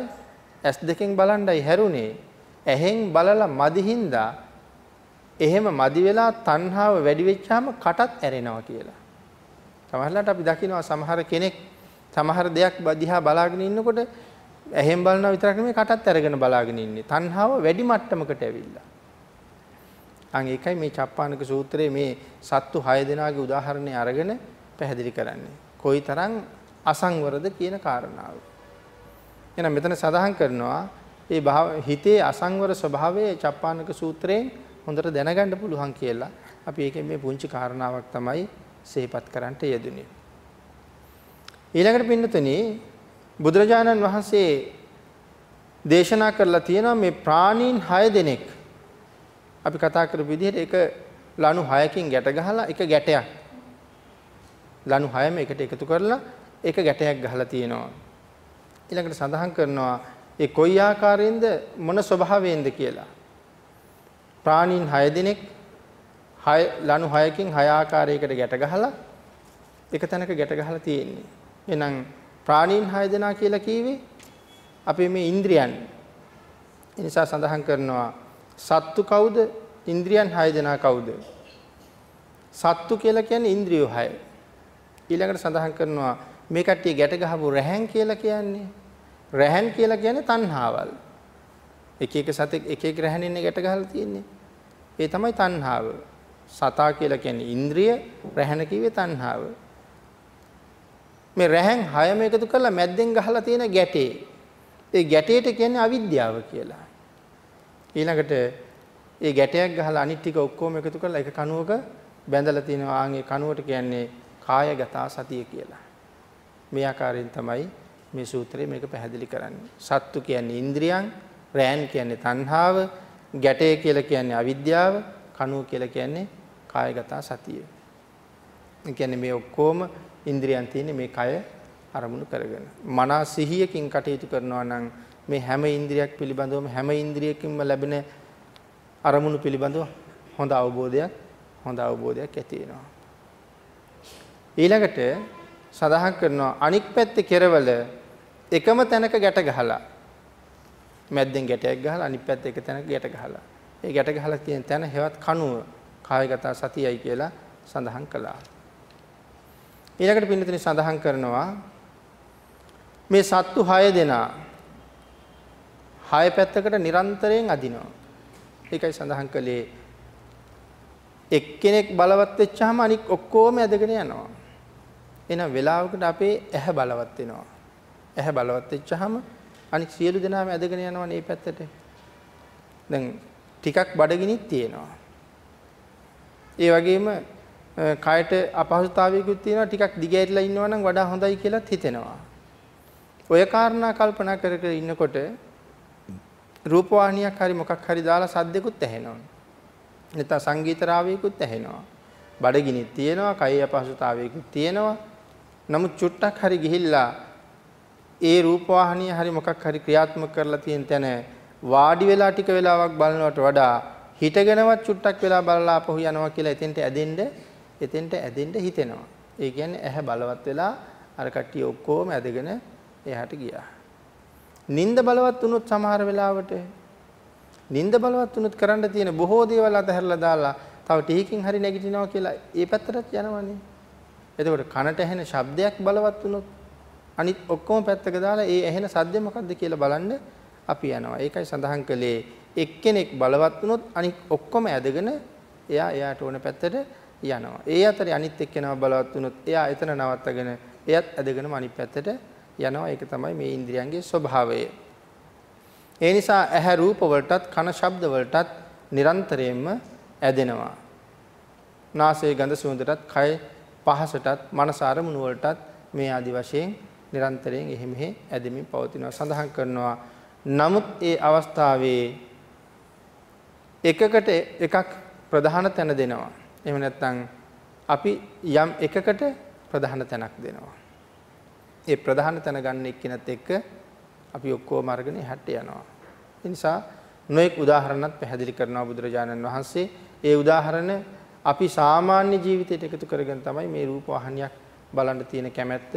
ඇස් දෙකෙන් බලන්ඩයි හැරුණේ. ඇහෙන් බලලා මදිහින්දා එහෙම මදි වෙලා තණ්හාව වැඩි වෙච්චාම කටත් ඇරෙනවා කියලා. සමහරවිට අපි දකිනවා සමහර කෙනෙක් සමහර දෙයක් දිහා බලාගෙන ඉන්නකොට ඇහෙන් බලනවා විතරක් නෙමෙයි කටත් අරගෙන බලාගෙන ඉන්නේ. තණ්හාව වැඩි මට්ටමකට ඇවිල්ලා. අන් ඒකයි මේ චප්පානක සූත්‍රයේ මේ සත්තු 6 දෙනාගේ උදාහරණය අරගෙන පැහැදිලි කරන්නේ. කොයිතරම් අසංවරද කියන කාරණාව. එහෙනම් මෙතන සඳහන් කරනවා මේ හිතේ අසංවර ස්වභාවය චප්පානක සූත්‍රයෙන් හොඳට දැනගන්න පුළුවන් කියලා. අපි ඒකෙන් මේ පුංචි කාරණාවක් තමයි සිහිපත් කරන්නට යෙදුනේ. ඊළඟට පින්නතුනේ බුදුරජාණන් වහන්සේ දේශනා කරලා තියෙනවා මේ ප්‍රාණීන් 6 දෙනෙක්. අපි කතා කරපු විදිහට එක ලණු 6කින් ගැට ගහලා එක ගැටයක්. ලණු 6ම එකට එකතු කරලා එක ගැටයක් ගහලා තියෙනවා. ඊළඟට සඳහන් කරනවා ඒ කොයි ආකාරයෙන්ද මොන ස්වභාවයෙන්ද කියලා. ප්‍රාණීන් 6 දෙනෙක් 6 ලණු 6කින් 6 ආකාරයකට ගැට ගහලා එක තැනක ගැට ගහලා තියෙන්නේ. එහෙනම් ප්‍රාණීන් 6 දෙනා කියලා කිව්වේ අපේ මේ ඉන්ද්‍රියන්. ඒ නිසා සඳහන් කරනවා සත්තු කවුද? ඉන්ද්‍රියන් 6 දෙනා කවුද? සත්තු කියලා කියන්නේ ඉන්ද්‍රියෝ 6. ඊළඟට සඳහන් කරනවා මේ කට්ටිය ගැට ගහපු රැහන් කියලා කියන්නේ රැහන් කියලා කියන්නේ තණ්හාවල්. එක එක සතෙක් එක එක රැහනින්නේ ගැට ගහලා තියෙන්නේ. ඒ තමයි තණ්හාව. සතා කියලා කියන්නේ ඉන්ද්‍රිය, රැහන කිව්වේ තණ්හාව. මේ රැහන් හයම එකතු කරලා මැද්දෙන් ගහලා තියෙන ගැටේ. ඒ ගැටේට කියන්නේ අවිද්‍යාව කියලා. ඊළඟට ඒ ගැටයක් ගහලා අනිත් ටික ඔක්කොම එකතු කරලා එක කණුවක බැඳලා තිනවා. ආන් ඒ කණුවට කියන්නේ කායගත සතිය කියලා. මේ ආකාරයෙන් තමයි මේ සූත්‍රයේ මේක පැහැදිලි කරන්නේ. සත්තු කියන්නේ ඉන්ද්‍රියන්, රෑන් කියන්නේ තණ්හාව, ගැටේ කියලා කියන්නේ අවිද්‍යාව, කණුව කියලා කියන්නේ කායගත සතිය. ඒ කියන්නේ මේ ඔක්කොම ඉන්ද්‍රියන් තියෙන්නේ මේ කය අරමුණු කරගෙන. මනා සිහියකින් කටයුතු කරනවා නම් මේ හැම ඉන්ද්‍රියක් පිළිබඳවම හැම ඉන්ද්‍රියකින්ම ලැබෙන අරමුණු පිළිබඳව හොඳ අවබෝධයක් හොඳ අවබෝධයක් ඇති වෙනවා. ඊළඟට සඳහන් කරනවා අනික් පැත්තේ කෙරවල එකම තැනක ගැට ගහලා මැද්දෙන් ගැටයක් ගහලා අනිත් පැත්තේ එක තැනක ගැට ගහලා ඒ ගැට ගහලා තියෙන තැන හෙවත් කණුව කායගත සතියයි කියලා සඳහන් කළා. ඊළඟට පින්නතුනි සඳහන් කරනවා මේ සත්තු 6 දෙනා 6 පැත්තකට නිරන්තරයෙන් අදිනවා. ඒකයි සඳහන් කළේ එක්කෙනෙක් බලවත් වෙච්චාම අනික් ඔක්කොම ඇදගෙන යනවා. එහෙනම් වෙලාවකට අපේ ඇහැ බලවත් වෙනවා. ඇහැ බලවත් වෙච්චාම අනික් සියලු දෙනාම ඇදගෙන යනවා මේ පැත්තට. දැන් ටිකක් බඩගිනිත් තියෙනවා. ඒ වගේම කයට අපහසුතාවයකුත් තියෙනවා ටිකක් දිගහැරිලා ඉන්නවා නම් වඩා හොඳයි කියලාත් හිතෙනවා. ඔය කාරණා කල්පනා කර කර ඉන්නකොට රූපවාහිනියක් හරි මොකක් හරි දාලා සද්දෙකුත් ඇහෙනවා. නැත්නම් සංගීත රාවයකුත් ඇහෙනවා. බඩගිනිත් තියෙනවා, කය අපහසුතාවයකුත් තියෙනවා. නමුත් චුට්ටක් හරි ගිහිල්ලා ඒ රූපවාහිනිය හරි මොකක් හරි ක්‍රියාත්මක කරලා තියෙන තැන වාඩි වෙලා ටික වෙලාවක් බලනවට වඩා හිටගෙනවත් චුට්ටක් වෙලා බලලා අපහු යනවා කියලා එතෙන්ට ඇදෙන්න එතෙන්ට ඇදෙන්න හිතෙනවා. ඒ කියන්නේ ඇහැ බලවත් වෙලා අර කට්ටිය ඔක්කොම ඇදගෙන එහාට ගියා. නිින්ද බලවත් වුණොත් සමහර වෙලාවට නිින්ද බලවත් වුණොත් කරන්න තියෙන බොහෝ දේවල් අතහැරලා දාලා තව ටිකකින් හරි නැගිටිනවා කියලා ඒ පැත්තටත් යනවනේ. එතකොට කනට ඇහෙන ශබ්දයක් බලවත් වුණොත් අනිත් ඔක්කොම පැත්තක දාලා ඒ ඇහෙන සද්දය මොකද්ද කියලා බලන්න අපි යනවා. ඒකයි සඳහන් කළේ එක්කෙනෙක් බලවත් වුණොත් අනිත් ඔක්කොම ඇදගෙන එයා එයාට ඕන පැත්තට යනවා. ඒ අතරේ අනිත් එක්කෙනාව බලවත් වුණොත් එයා එතන නවත්තගෙන එයත් ඇදගෙනම අනිත් පැත්තට යනවා. ඒක තමයි මේ ඉන්ද්‍රියන්ගේ ස්වභාවය. ඒ නිසා ඇහැ රූප වලටත් කන ශබ්ද වලටත් නිරන්තරයෙන්ම ඇදෙනවා. නාසය ගඳ සුවඳටත් කය පහසටත් මනස අරමුණු වලටත් මේ ආදි වශයෙන් නිරන්තරයෙන් එහෙ මෙහෙ ඇදෙමින් පවතිනවා සඳහන් කරනවා. නමුත් ඒ අවස්ථාවේ එකකට එකක් ප්‍රධාන තැන දෙනවා. එහෙම නැත්නම් අපි යම් එකකට ප්‍රධාන තැනක් දෙනවා. ඒ ප්‍රධාන තැන ගන්න එක්කිනත් එක්ක අපි ඔක්කොම අරගෙන එහාට යනවා. ඒ නිසා නොඑක් උදාහරණත් පැහැදිලි කරනවා බුදුරජාණන් වහන්සේ. ඒ උදාහරණ අපි සාමාන්‍ය ජීවිතයට එකතු කරගෙන තමයි මේ රූප වාහනයක් බලන්න තියෙන කැමැත්ත.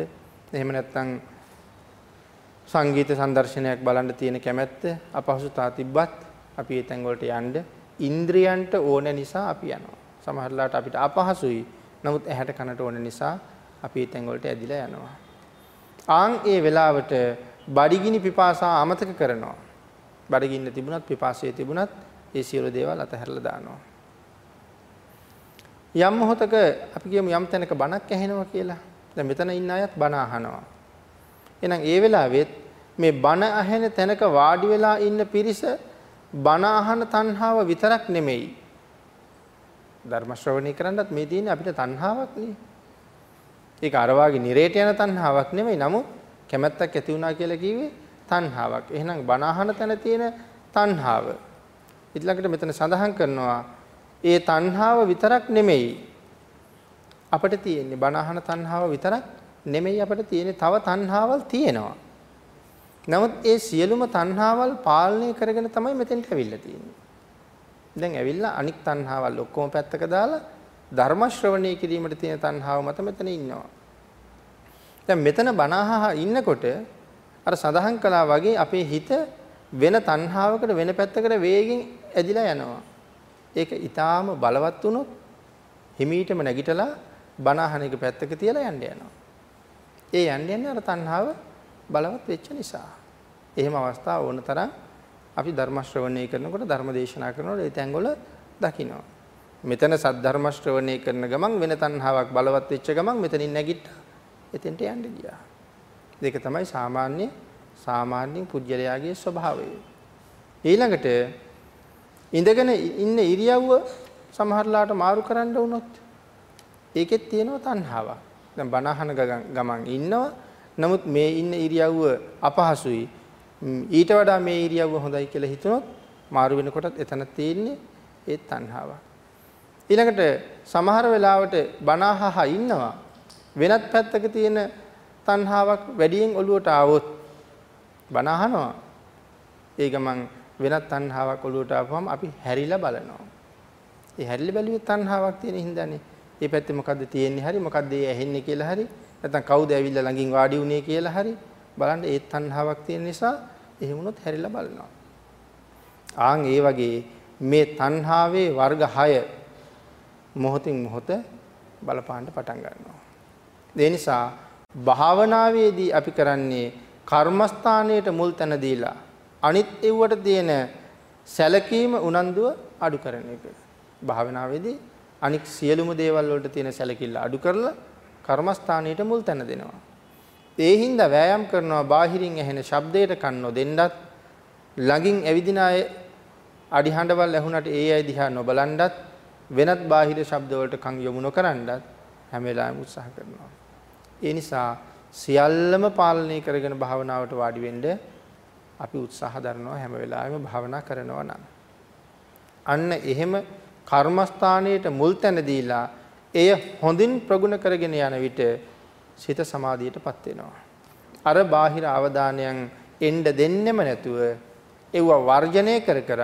එහෙම නැත්නම් සංගීත සංදර්ශනයක් බලන්න තියෙන කැමැත්ත අපහසුතා තිබ්බත් අපි ඒ තැන් වලට යන්න ඉන්ද්‍රියන්ට ඕන නිසා අපි යනවා. සමහරලාට අපිට අපහසුයි. නමුත් ඇහැට කනට ඕන නිසා අපි ඒ තැන් වලට ඇදිලා යනවා. ආන් ඒ වෙලාවට බඩගිනි පිපාසා අමතක කරනවා. බඩගින්න තිබුණත් පිපාසය තිබුණත් ඒ සියලු දේවල් අතහැරලා දානවා. යම් මොහොතක අපි කියමු යම් තැනක බණක් ඇහෙනවා කියලා. දැන් මෙතන ඉන්න අයත් බණ අහනවා. එහෙනම් ඒ වෙලාවෙත් මේ බණ අහෙන තැනක වාඩි වෙලා ඉන්න පිරිස බණ අහන තණ්හාව විතරක් නෙමෙයි. ධර්ම ශ්‍රවණය කරන්නත් මේ තියෙන්නේ අපිට තණ්හාවක් නේ. ඒක අර වාගේ නිරේට යන තණ්හාවක් නෙමෙයි. නමුත් කැමැත්තක් ඇති වුණා කියලා කිව්වේ තණ්හාවක්. එහෙනම් බණ අහන තැන තියෙන තණ්හාව. ඊළඟට මෙතන සඳහන් කරනවා ඒ තණ්හාව විතරක් නෙමෙයි අපිට තියෙන්නේ බණ අහන තණ්හාව විතරක් නෙමෙයි අපිට තියෙන්නේ තව තණ්හාවල් තියෙනවා. නමුත් ඒ සියලුම තණ්හාවල් පාලනය කරගෙන තමයි මෙතෙන්ට ඇවිල්ලා තියෙන්නේ. දැන් ඇවිල්ලා අනික් තණ්හාවල් ඔක්කොම පැත්තක දාලා ධර්ම ශ්‍රවණය කිරීමට තියෙන තණ්හාව මත මෙතන ඉන්නවා. දැන් මෙතන බණහහ ඉන්නකොට අර සඳහන් කළා වගේ අපේ හිත වෙන තණ්හාවකට වෙන පැත්තකට වේගෙන් ඇදිලා යනවා. ඒක ඊටාම බලවත් වුණොත් හිමීටම නැගිටලා බණහන එක පැත්තක තියලා යන්න යනවා. ඒ යන්න යන්නේ අර තණ්හාව බලවත් වෙච්ච නිසා. එහෙම අවස්ථා ඕන තරම් අපි ධර්ම ශ්‍රවණය කරනකොට ධර්ම දේශනා කරනකොට ඒ තැන්වල දකින්නවා. මෙතන සද්ධර්ම ශ්‍රවණය කරන ගමන් වෙන තණ්හාවක් බලවත් වෙච්ච ගමන් මෙතනින් නැගිට්ටා. එතෙන්ට යන්න ගියා. ඒක තමයි සාමාන්‍ය සාමාන්‍ය පුජ්‍යලයාගේ ස්වභාවය. ඊළඟට ඉඳගෙන ඉන්න ඉරියව්ව සමහරලාට මාරු කරන්න වුණොත් ඒකෙත් තියෙනවා තණ්හාවක්. දැන් බනහන ගමන් ඉන්නවා. නමුත් මේ ඉන්න ඉරියව්ව අපහසුයි. ඊට වඩා මේ ඉරියව්ව හොඳයි කියලා හිතුනොත් මාරු වෙනකොටත් එතන තියෙන්නේ ඒ තණ්හාවක්. ඊළඟට සමහර වෙලාවට බනහහ ඉන්නවා. වෙනත් පැත්තක තියෙන තණ්හාවක් වැඩියෙන් ඔළුවට ආවොත් බන අහනවා. ඒ ගමන් වෙනත් තණ්හාවක් ඔළුවට ආවම අපි හැරිලා බලනවා. ඒ හැරිලා බැලුවේ තණ්හාවක් තියෙන හින්දානේ. මේ පැත්තේ මොකද්ද තියෙන්නේ හරි මොකද්ද ඒ ඇහෙන්නේ කියලා හරි නැත්නම් කවුද ඇවිල්ලා ළඟින් වාඩි වුණේ කියලා හරි බලන්න ඒ තණ්හාවක් තියෙන නිසා එහෙම වුණොත් හැරිලා බලනවා. ආන් ඒ වගේ මේ තණ්හාවේ වර්ග 6 මොහොතින් මොහොත බලපාන්න පටන් ගන්නවා. ඒ නිසා භාවනාවේදී අපි කරන්නේ කර්මස්ථානයට මුල් තැන දීලා අනිත් එව්වට තියෙන සැලකීම උනන්දුව අඩු කරන එක. භාවනාවේදී අනික් සියලුම දේවල් වලට තියෙන සැලකිල්ල අඩු කරලා කර්මස්ථානයට මුල් තැන දෙනවා. ඒ හින්දා වෑයම් කරනවා බාහිරින් ඇහෙන ශබ්දයට කන් නොදෙන්නත් ළඟින් ඇවිදින අය අඩි හඬවල් ඇහුණට ඒ අය දිහා නොබලන්නත් වෙනත් බාහිර ශබ්ද වලට කන් යොමු නොකරන්නත් හැම වෙලාවෙම උත්සාහ කරනවා. ඒ නිසා සියල්ලම පාලනය කරගෙන භාවනාවට වාඩි වෙන්න අපි උත්සාහ දරනවා හැම වෙලාවෙම භාවනා කරනවා නම්. අන්න එහෙම කර්මස්ථානයේට මුල් තැන දීලා එය හොඳින් ප්‍රගුණ කරගෙන යන විට සිත සමාධියටපත් වෙනවා. අර බාහිර අවධානයන් එන්න දෙන්නෙම නැතුව ඒව වර්ජනය කර කර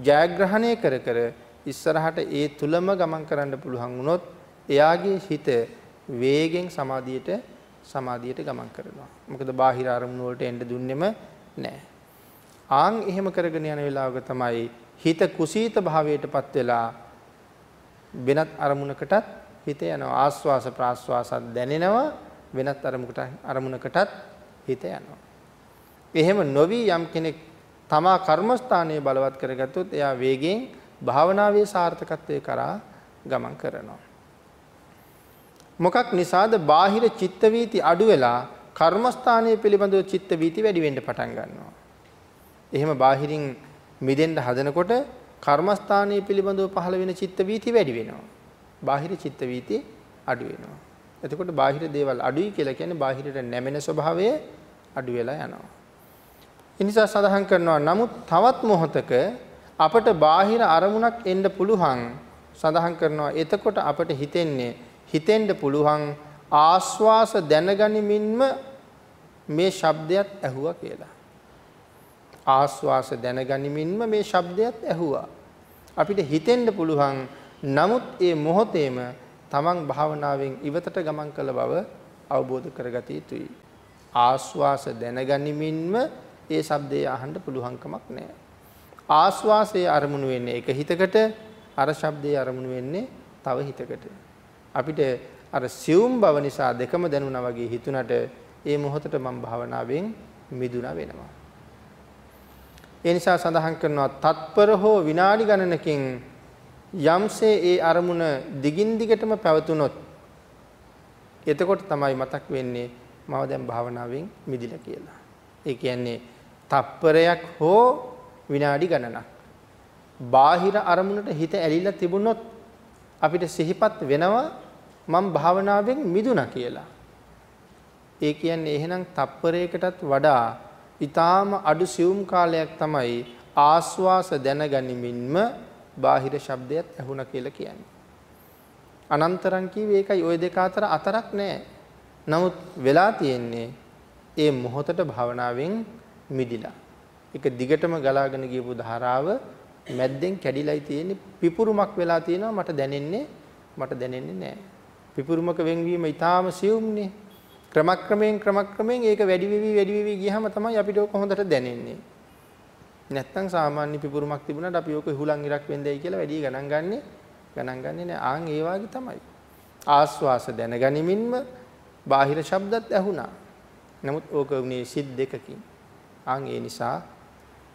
ජයග්‍රහණය කර කර ඉස්සරහට ඒ තුලම ගමන් කරන්න පුළුවන් වුණොත් එයාගේ හිත වේගෙන් සමාධියට සමාධියට ගමන් කරනවා. මොකද බාහිර අරමුණු වලට එන්න දුන්නෙම නැහැ. ආන් එහෙම කරගෙන යන වෙලාවක තමයි හිත කුසීත භාවයටපත් වෙලා වෙනත් අරමුණකටත් හිත යනවා. ආස්වාස ප්‍රාස්වාසත් දැනෙනවා වෙනත් අරමුණකට අරමුණකටත් හිත යනවා. එහෙම නොවි යම් කෙනෙක් තමා කර්මස්ථානයේ බලවත් කරගත්තොත් එයා වේගෙන් භාවනාවේ සාර්ථකත්වයේ කරා ගමන් කරනවා. මොකක් නිසාද බාහිර චිත්ත වීති අඩු වෙලා කර්මස්ථානයේ පිළිබඳව චිත්ත වීති වැඩි වෙන්න පටන් ගන්නවා. එහෙම බාහිරින් මිදෙන්න හදනකොට කර්මස්ථානයේ පිළිබඳව පහළ වෙන චිත්ත වීති වැඩි වෙනවා. බාහිර චිත්ත වීති අඩු වෙනවා. එතකොට බාහිර දේවල් අඩුයි කියලා කියන්නේ බාහිරට නැමෙන ස්වභාවය අඩු වෙලා යනවා. ඒ නිසා සඳහන් කරනවා නමුත් තවත් මොහොතක අපට බාහිර අරමුණක් එන්න පුළුවන් සඳහන් කරනවා එතකොට අපට හිතෙන්නේ හිතෙන්න පුළුවන් ආස්වාස දැනගනිමින්ම මේ ශබ්දයක් ඇහුවා කියලා. ආස්වාස දැනගනිමින්ම මේ ශබ්දයක් ඇහුවා. අපිට හිතෙන්න පුළුවන් නමුත් ඒ මොහොතේම තමන් භාවනාවෙන් ඉවතට ගමන් කළ බව අවබෝධ කරගත යුතුයි. ආස්වාස දැනගනිමින්ම ඒ ශබ්දය අහන්න පුළුවන්කමක් නැහැ. ආස්වාසයේ අරමුණු වෙන්නේ එක හිතකට අර ශබ්දයේ අරමුණු වෙන්නේ තව හිතකට. අපිට අර සියුම් බව නිසා දෙකම දැනුණා වගේ හිතුණට ඒ මොහොතට මම භාවනාවෙන් මිදුණා වෙනවා. ඒ නිසා සඳහන් කරනවා තත්පර හෝ විනාඩි ගණනකින් යම්සේ ඒ අරමුණ දිගින් දිගටම පැවතුනොත් එතකොට තමයි මතක් වෙන්නේ මම දැන් භාවනාවෙන් මිදිලා කියලා. ඒ කියන්නේ තප්පරයක් හෝ විනාඩි ගණනක්. බාහිර අරමුණට හිත ඇලිලා තිබුණොත් අපිට සිහිපත් වෙනවා මම භාවනාවෙන් මිදුණා කියලා. ඒ කියන්නේ එහෙනම් තප්පරයකටත් වඩා ඊටාම අඩු සියුම් කාලයක් තමයි ආස්වාස දැනගනිමින්ම බාහිර ශබ්දයක් ඇහුණා කියලා කියන්නේ. අනන්තරං කිව්වේ ඒකයි ওই දෙක අතර අතරක් නැහැ. නමුත් වෙලා තියෙන්නේ ඒ මොහොතට භවනාවෙන් මිදිලා. ඒක දිගටම ගලාගෙන ගියපු ධාරාව මැද්දෙන් කැඩිලායි තියෙන්නේ පිපුරුමක් වෙලා තියෙනවා මට දැනෙන්නේ මට දැනෙන්නේ නැහැ. පිපුරුමක වෙන්වීම ඊටාම සියුම්නේ. ක්‍රමක්‍රමයෙන් ක්‍රමක්‍රමයෙන් ඒක වැඩි වෙවි වැඩි වෙවි ගියහම තමයි අපිට ඕක හොඳට දැනෙන්නේ. නැත්තම් සාමාන්‍ය පිපුරුමක් තිබුණාට අපි ඕක හුලං ඉරක් වෙන්දයි කියලා වැඩි ගණන් ගන්නෙ ගණන් ගන්නෙ නෑ. ආන් ඒ වාගේ තමයි. ආස්වාස දැනගනිමින්ම බාහිර ශබ්දත් ඇහුණා. නමුත් ඕක උනේ සිත් දෙකකින්. ආන් ඒ නිසා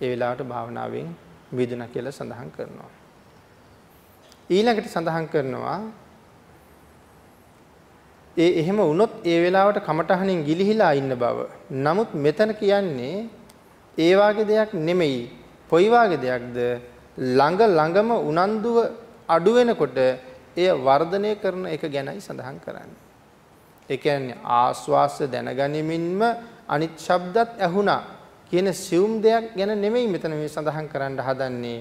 ඒ වෙලාවට භාවනාවෙන් මිදුණා කියලා සඳහන් කරනවා. ඊළඟට සඳහන් කරනවා ඒ එහෙම වුණොත් ඒ වෙලාවට කමටහනින් ගිලිහිලා ඉන්න බව. නමුත් මෙතන කියන්නේ ඒ වාගේ දෙයක් නෙමෙයි. කොයි වාගේ දෙයක්ද? ළඟ ළඟම උනන්දුව අඩු වෙනකොට එය වර්ධනය කරන එක ගැනයි සඳහන් කරන්නේ. ඒ කියන්නේ ආස්වාස දැනගැනීමින්ම අනිත් ශබ්දත් ඇහුණා කියන සියුම් දෙයක් ගැන නෙමෙයි මෙතන මේ සඳහන් කරන්න හදන්නේ.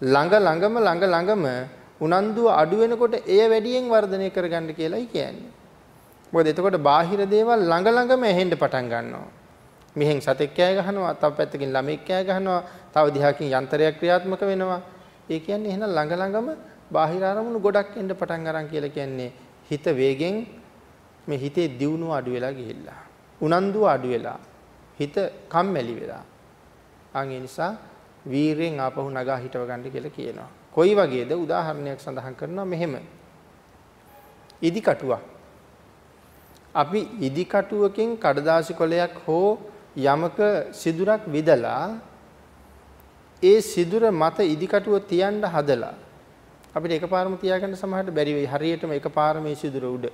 ළඟ ළඟම ළඟ ළඟම උනන්දුව අඩු වෙනකොට එය වැඩියෙන් වර්ධනය කරගන්න කියලායි කියන්නේ. මොකද එතකොට බාහිර දේවල් ළඟ ළඟම ඇහෙන්න පටන් ගන්නවා. මෙහෙන් සතෙක් කෑ ගහනවා, තව පැත්තකින් ළමෙක් කෑ ගහනවා, තව දිහාකින් යන්ත්‍රයක් ක්‍රියාත්මක වෙනවා. ඒ කියන්නේ එහෙනම් ළඟ ළඟම බාහිර අරමුණු ගොඩක් එන්න පටන් අරන් කියලා කියන්නේ හිත වේගෙන් මේ හිතේ දියුණුව අඩු වෙලා ගිහිල්ලා. උනන්දුව අඩු වෙලා. හිත කම්මැලි වෙලා. අන් ඒ නිසා වීරයෙන් ආපහු නගා හිටව ගන්න කියලා කියනවා. කොයි වගේද උදාහරණයක් සඳහන් කරනවා මෙහෙම. ඉදි කටුවක්. අපි ඉදි කටුවකින් කඩදාසි කොලයක් හෝ යමක සිදුරක් විදලා ඒ සිදුර මත ඉදි කටුව තියන්න හදලා අපිට එකපාරම තියාගන්න සමහරට බැරි වෙයි හරියටම එකපාරම මේ සිදුර උඩ.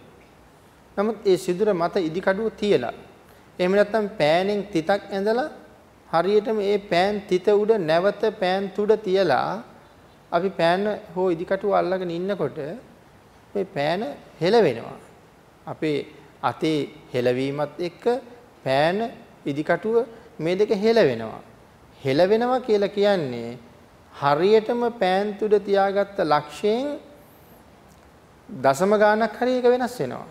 නමුත් ඒ සිදුර මත ඉදි කටුව තියලා එහෙම නැත්නම් පෑනෙන් තිතක් ඇඳලා හරියටම ඒ පෑන් තිත උඩ නැවත පෑන් තුඩ තියලා අපි පෑන හෝ ඉදිකටුව අල්ලගෙන ඉන්නකොට මේ පෑන හෙලවෙනවා. අපේ අතේ හෙලවීමත් එක්ක පෑන ඉදිකටුව මේ දෙක හෙලවෙනවා. හෙලවෙනවා කියලා කියන්නේ හරියටම පෑන් තුඩ තියාගත්ත ලක්ෂයෙන් දශම ගානක් හරි එක වෙනස් වෙනවා.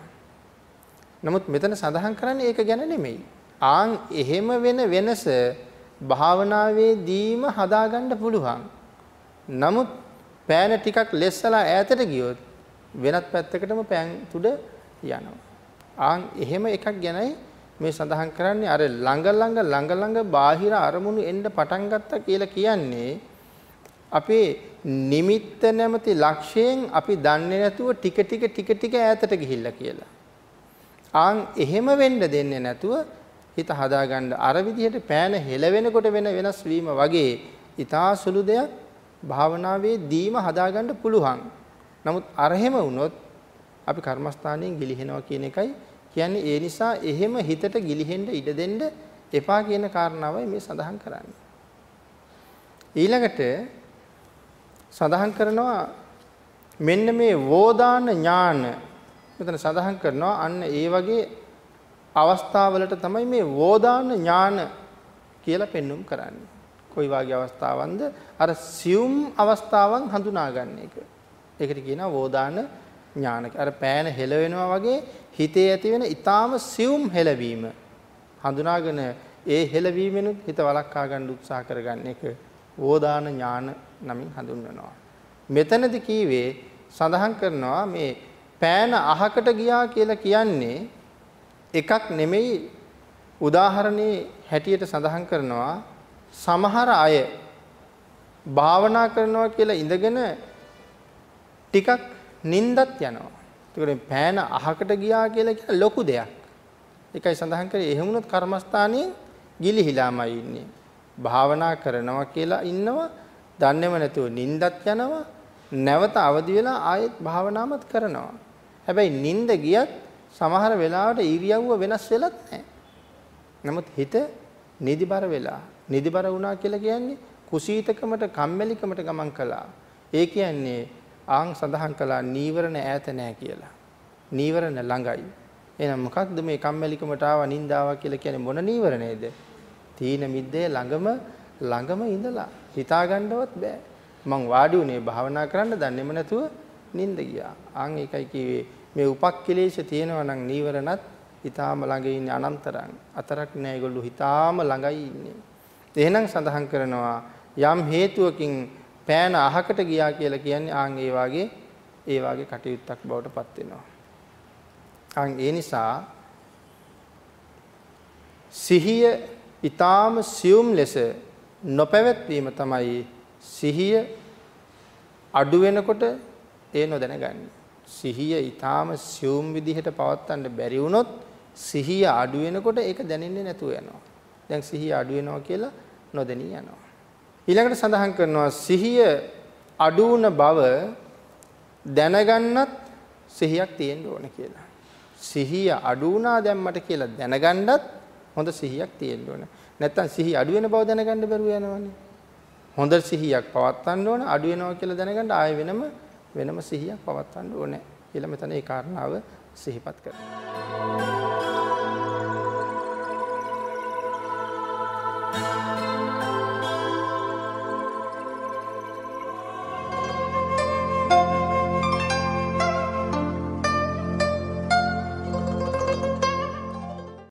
නමුත් මෙතන සඳහන් කරන්නේ ඒක ගැන නෙමෙයි. ආන් එහෙම වෙන වෙනස භාවනාවේදීම හදාගන්න පුළුවන්. නමුත් පෑන ටිකක් lessලා ඈතට ගියොත් වෙනත් පැත්තකටම පෑන් තුඩ යනවා. ආන් එහෙම එකක් ගැනයි මේ සඳහන් කරන්නේ අර ළඟ ළඟ ළඟ ළඟ බාහිර අරමුණු එන්න පටන් ගත්තා කියලා කියන්නේ අපේ නිමිත්ත නැමැති ලක්ෂයෙන් අපි දන්නේ නැතුව ටික ටික ටික ටික ඈතට ගිහිල්ලා කියලා. ආන් එහෙම වෙන්න දෙන්නේ නැතුව හිත හදාගන්න අර විදිහට පෑන හෙලවෙනකොට වෙන වෙනස් වීම වගේ ඊටා සුළු දෙයක් භාවනාවේ දීම හදාගන්න පුළුවන්. නමුත් අරහෙම වුණොත් අපි කර්මස්ථානයෙන් ගිලිහෙනවා කියන එකයි කියන්නේ ඒ නිසා එහෙම හිතට ගිලිහෙන්න ඉඩ දෙන්න එපා කියන කාරණාවයි මේ සඳහන් කරන්නේ. ඊළඟට සඳහන් කරනවා මෙන්න මේ වෝදාන ඥාන මෙතන සඳහන් කරනවා අන්න ඒ වගේ අවස්ථාවලට තමයි මේ වෝදාන ඥාන කියලා පෙන්눔 කරන්නේ. කොයි වගේ අවස්ථාවන්ද? අර සියුම් අවස්ථාවන් හඳුනා ගන්න එක. ඒකට කියනවා වෝදාන ඥාන. අර පෑන හෙලවෙනවා වගේ හිතේ ඇති වෙන ඊටාම සියුම් හෙලවීම හඳුනාගෙන ඒ හෙලවීමෙනුත් හිත වළක්වා ගන්න උත්සාහ කරගන්න එක වෝදාන ඥාන නමින් හඳුන්වනවා. මෙතනදී කීවේ සඳහන් කරනවා මේ පෑන අහකට ගියා කියලා කියන්නේ එකක් නෙමෙයි උදාහරණේ හැටියට සඳහන් කරනවා සමහර අය භාවනා කරනවා කියලා ඉඳගෙන ටිකක් නිින්දත් යනවා. ඒකට පෑන අහකට ගියා කියලා කියන ලොකු දෙයක්. ඒකයි සඳහන් කරේ එහෙම වුණොත් කර්මස්ථානයේ ගිලිහිලාමයි ඉන්නේ. භාවනා කරනවා කියලා ඉන්නවා. දන්නේම නැතුව නිින්දත් යනවා. නැවත අවදි වෙලා ආයෙත් භාවනාමත් කරනවා. හැබැයි නිින්ද ගියත් සමහර වෙලාවට ඉරියව්ව වෙනස් වෙලත් නැහැ. නමුත් හිත නිදිබර වෙලා නිදිබර වුණා කියලා කියන්නේ කුසීතකමට කම්මැලිකමට ගමන් කළා. ඒ කියන්නේ ආන් සඳහන් කළා නීවරණ ඈත නැහැ කියලා. නීවරණ ළඟයි. එහෙනම් මොකක්ද මේ කම්මැලිකමට ආව නින්දාව කියලා කියන්නේ මොන නීවරණේද? තීන මිද්දේ ළඟම ළඟම ඉඳලා හිතාගන්නවත් බෑ. මං වාඩි උනේ භාවනා කරන්න දන්නේම නැතුව නිින්ද ගියා. ආන් ඒකයි කිව්වේ මේ උපක්ඛලේශ තියෙනවා නම් නීවරණත් ඊටාම ළඟ ඉන්නේ අනන්තරං. අතරක් නෑ ඒගොල්ලෝ ඊටාම ළඟයි ඉන්නේ. එහෙනම් සඳහන් කරනවා යම් හේතුවකින් පෑන අහකට ගියා කියලා කියන්නේ ආන් ඒ වාගේ ඒ වාගේ කටයුත්තක් බවට පත් වෙනවා. ආන් ඒ නිසා සිහිය ඊටාම සියුම් ලෙස නොපැවැත්වීම තමයි සිහිය අඩු වෙනකොට ඒ නොදැනගන්නේ. සිහිය ඊටාම සියුම් විදිහට පවත්වන්න බැරි වුණොත් සිහිය අඩු වෙනකොට ඒක දැනෙන්නේ නැතුව යනවා. දැන් සිහිය අඩු වෙනවා කියලා නොදැනී යනවා. ඊළඟට සඳහන් කරනවා සිහිය අඩු වුණ බව දැනගන්නත් සිහියක් තියෙන්න ඕන කියලා. සිහිය අඩු වුණා දැම්මට කියලා දැනගන්නත් හොඳ සිහියක් තියෙන්න ඕන. නැත්තම් සිහිය අඩු වෙන බව දැනගන්න බැරුව යනවනේ. හොඳ සිහියක් පවත්වන්න ඕන අඩු වෙනවා කියලා දැනගන්න ආයෙ වෙනම වෙනම සිහියක් පවත්වන්න ඕනේ කියලා මෙතන ඒ කාරණාව සිහිපත් කරනවා.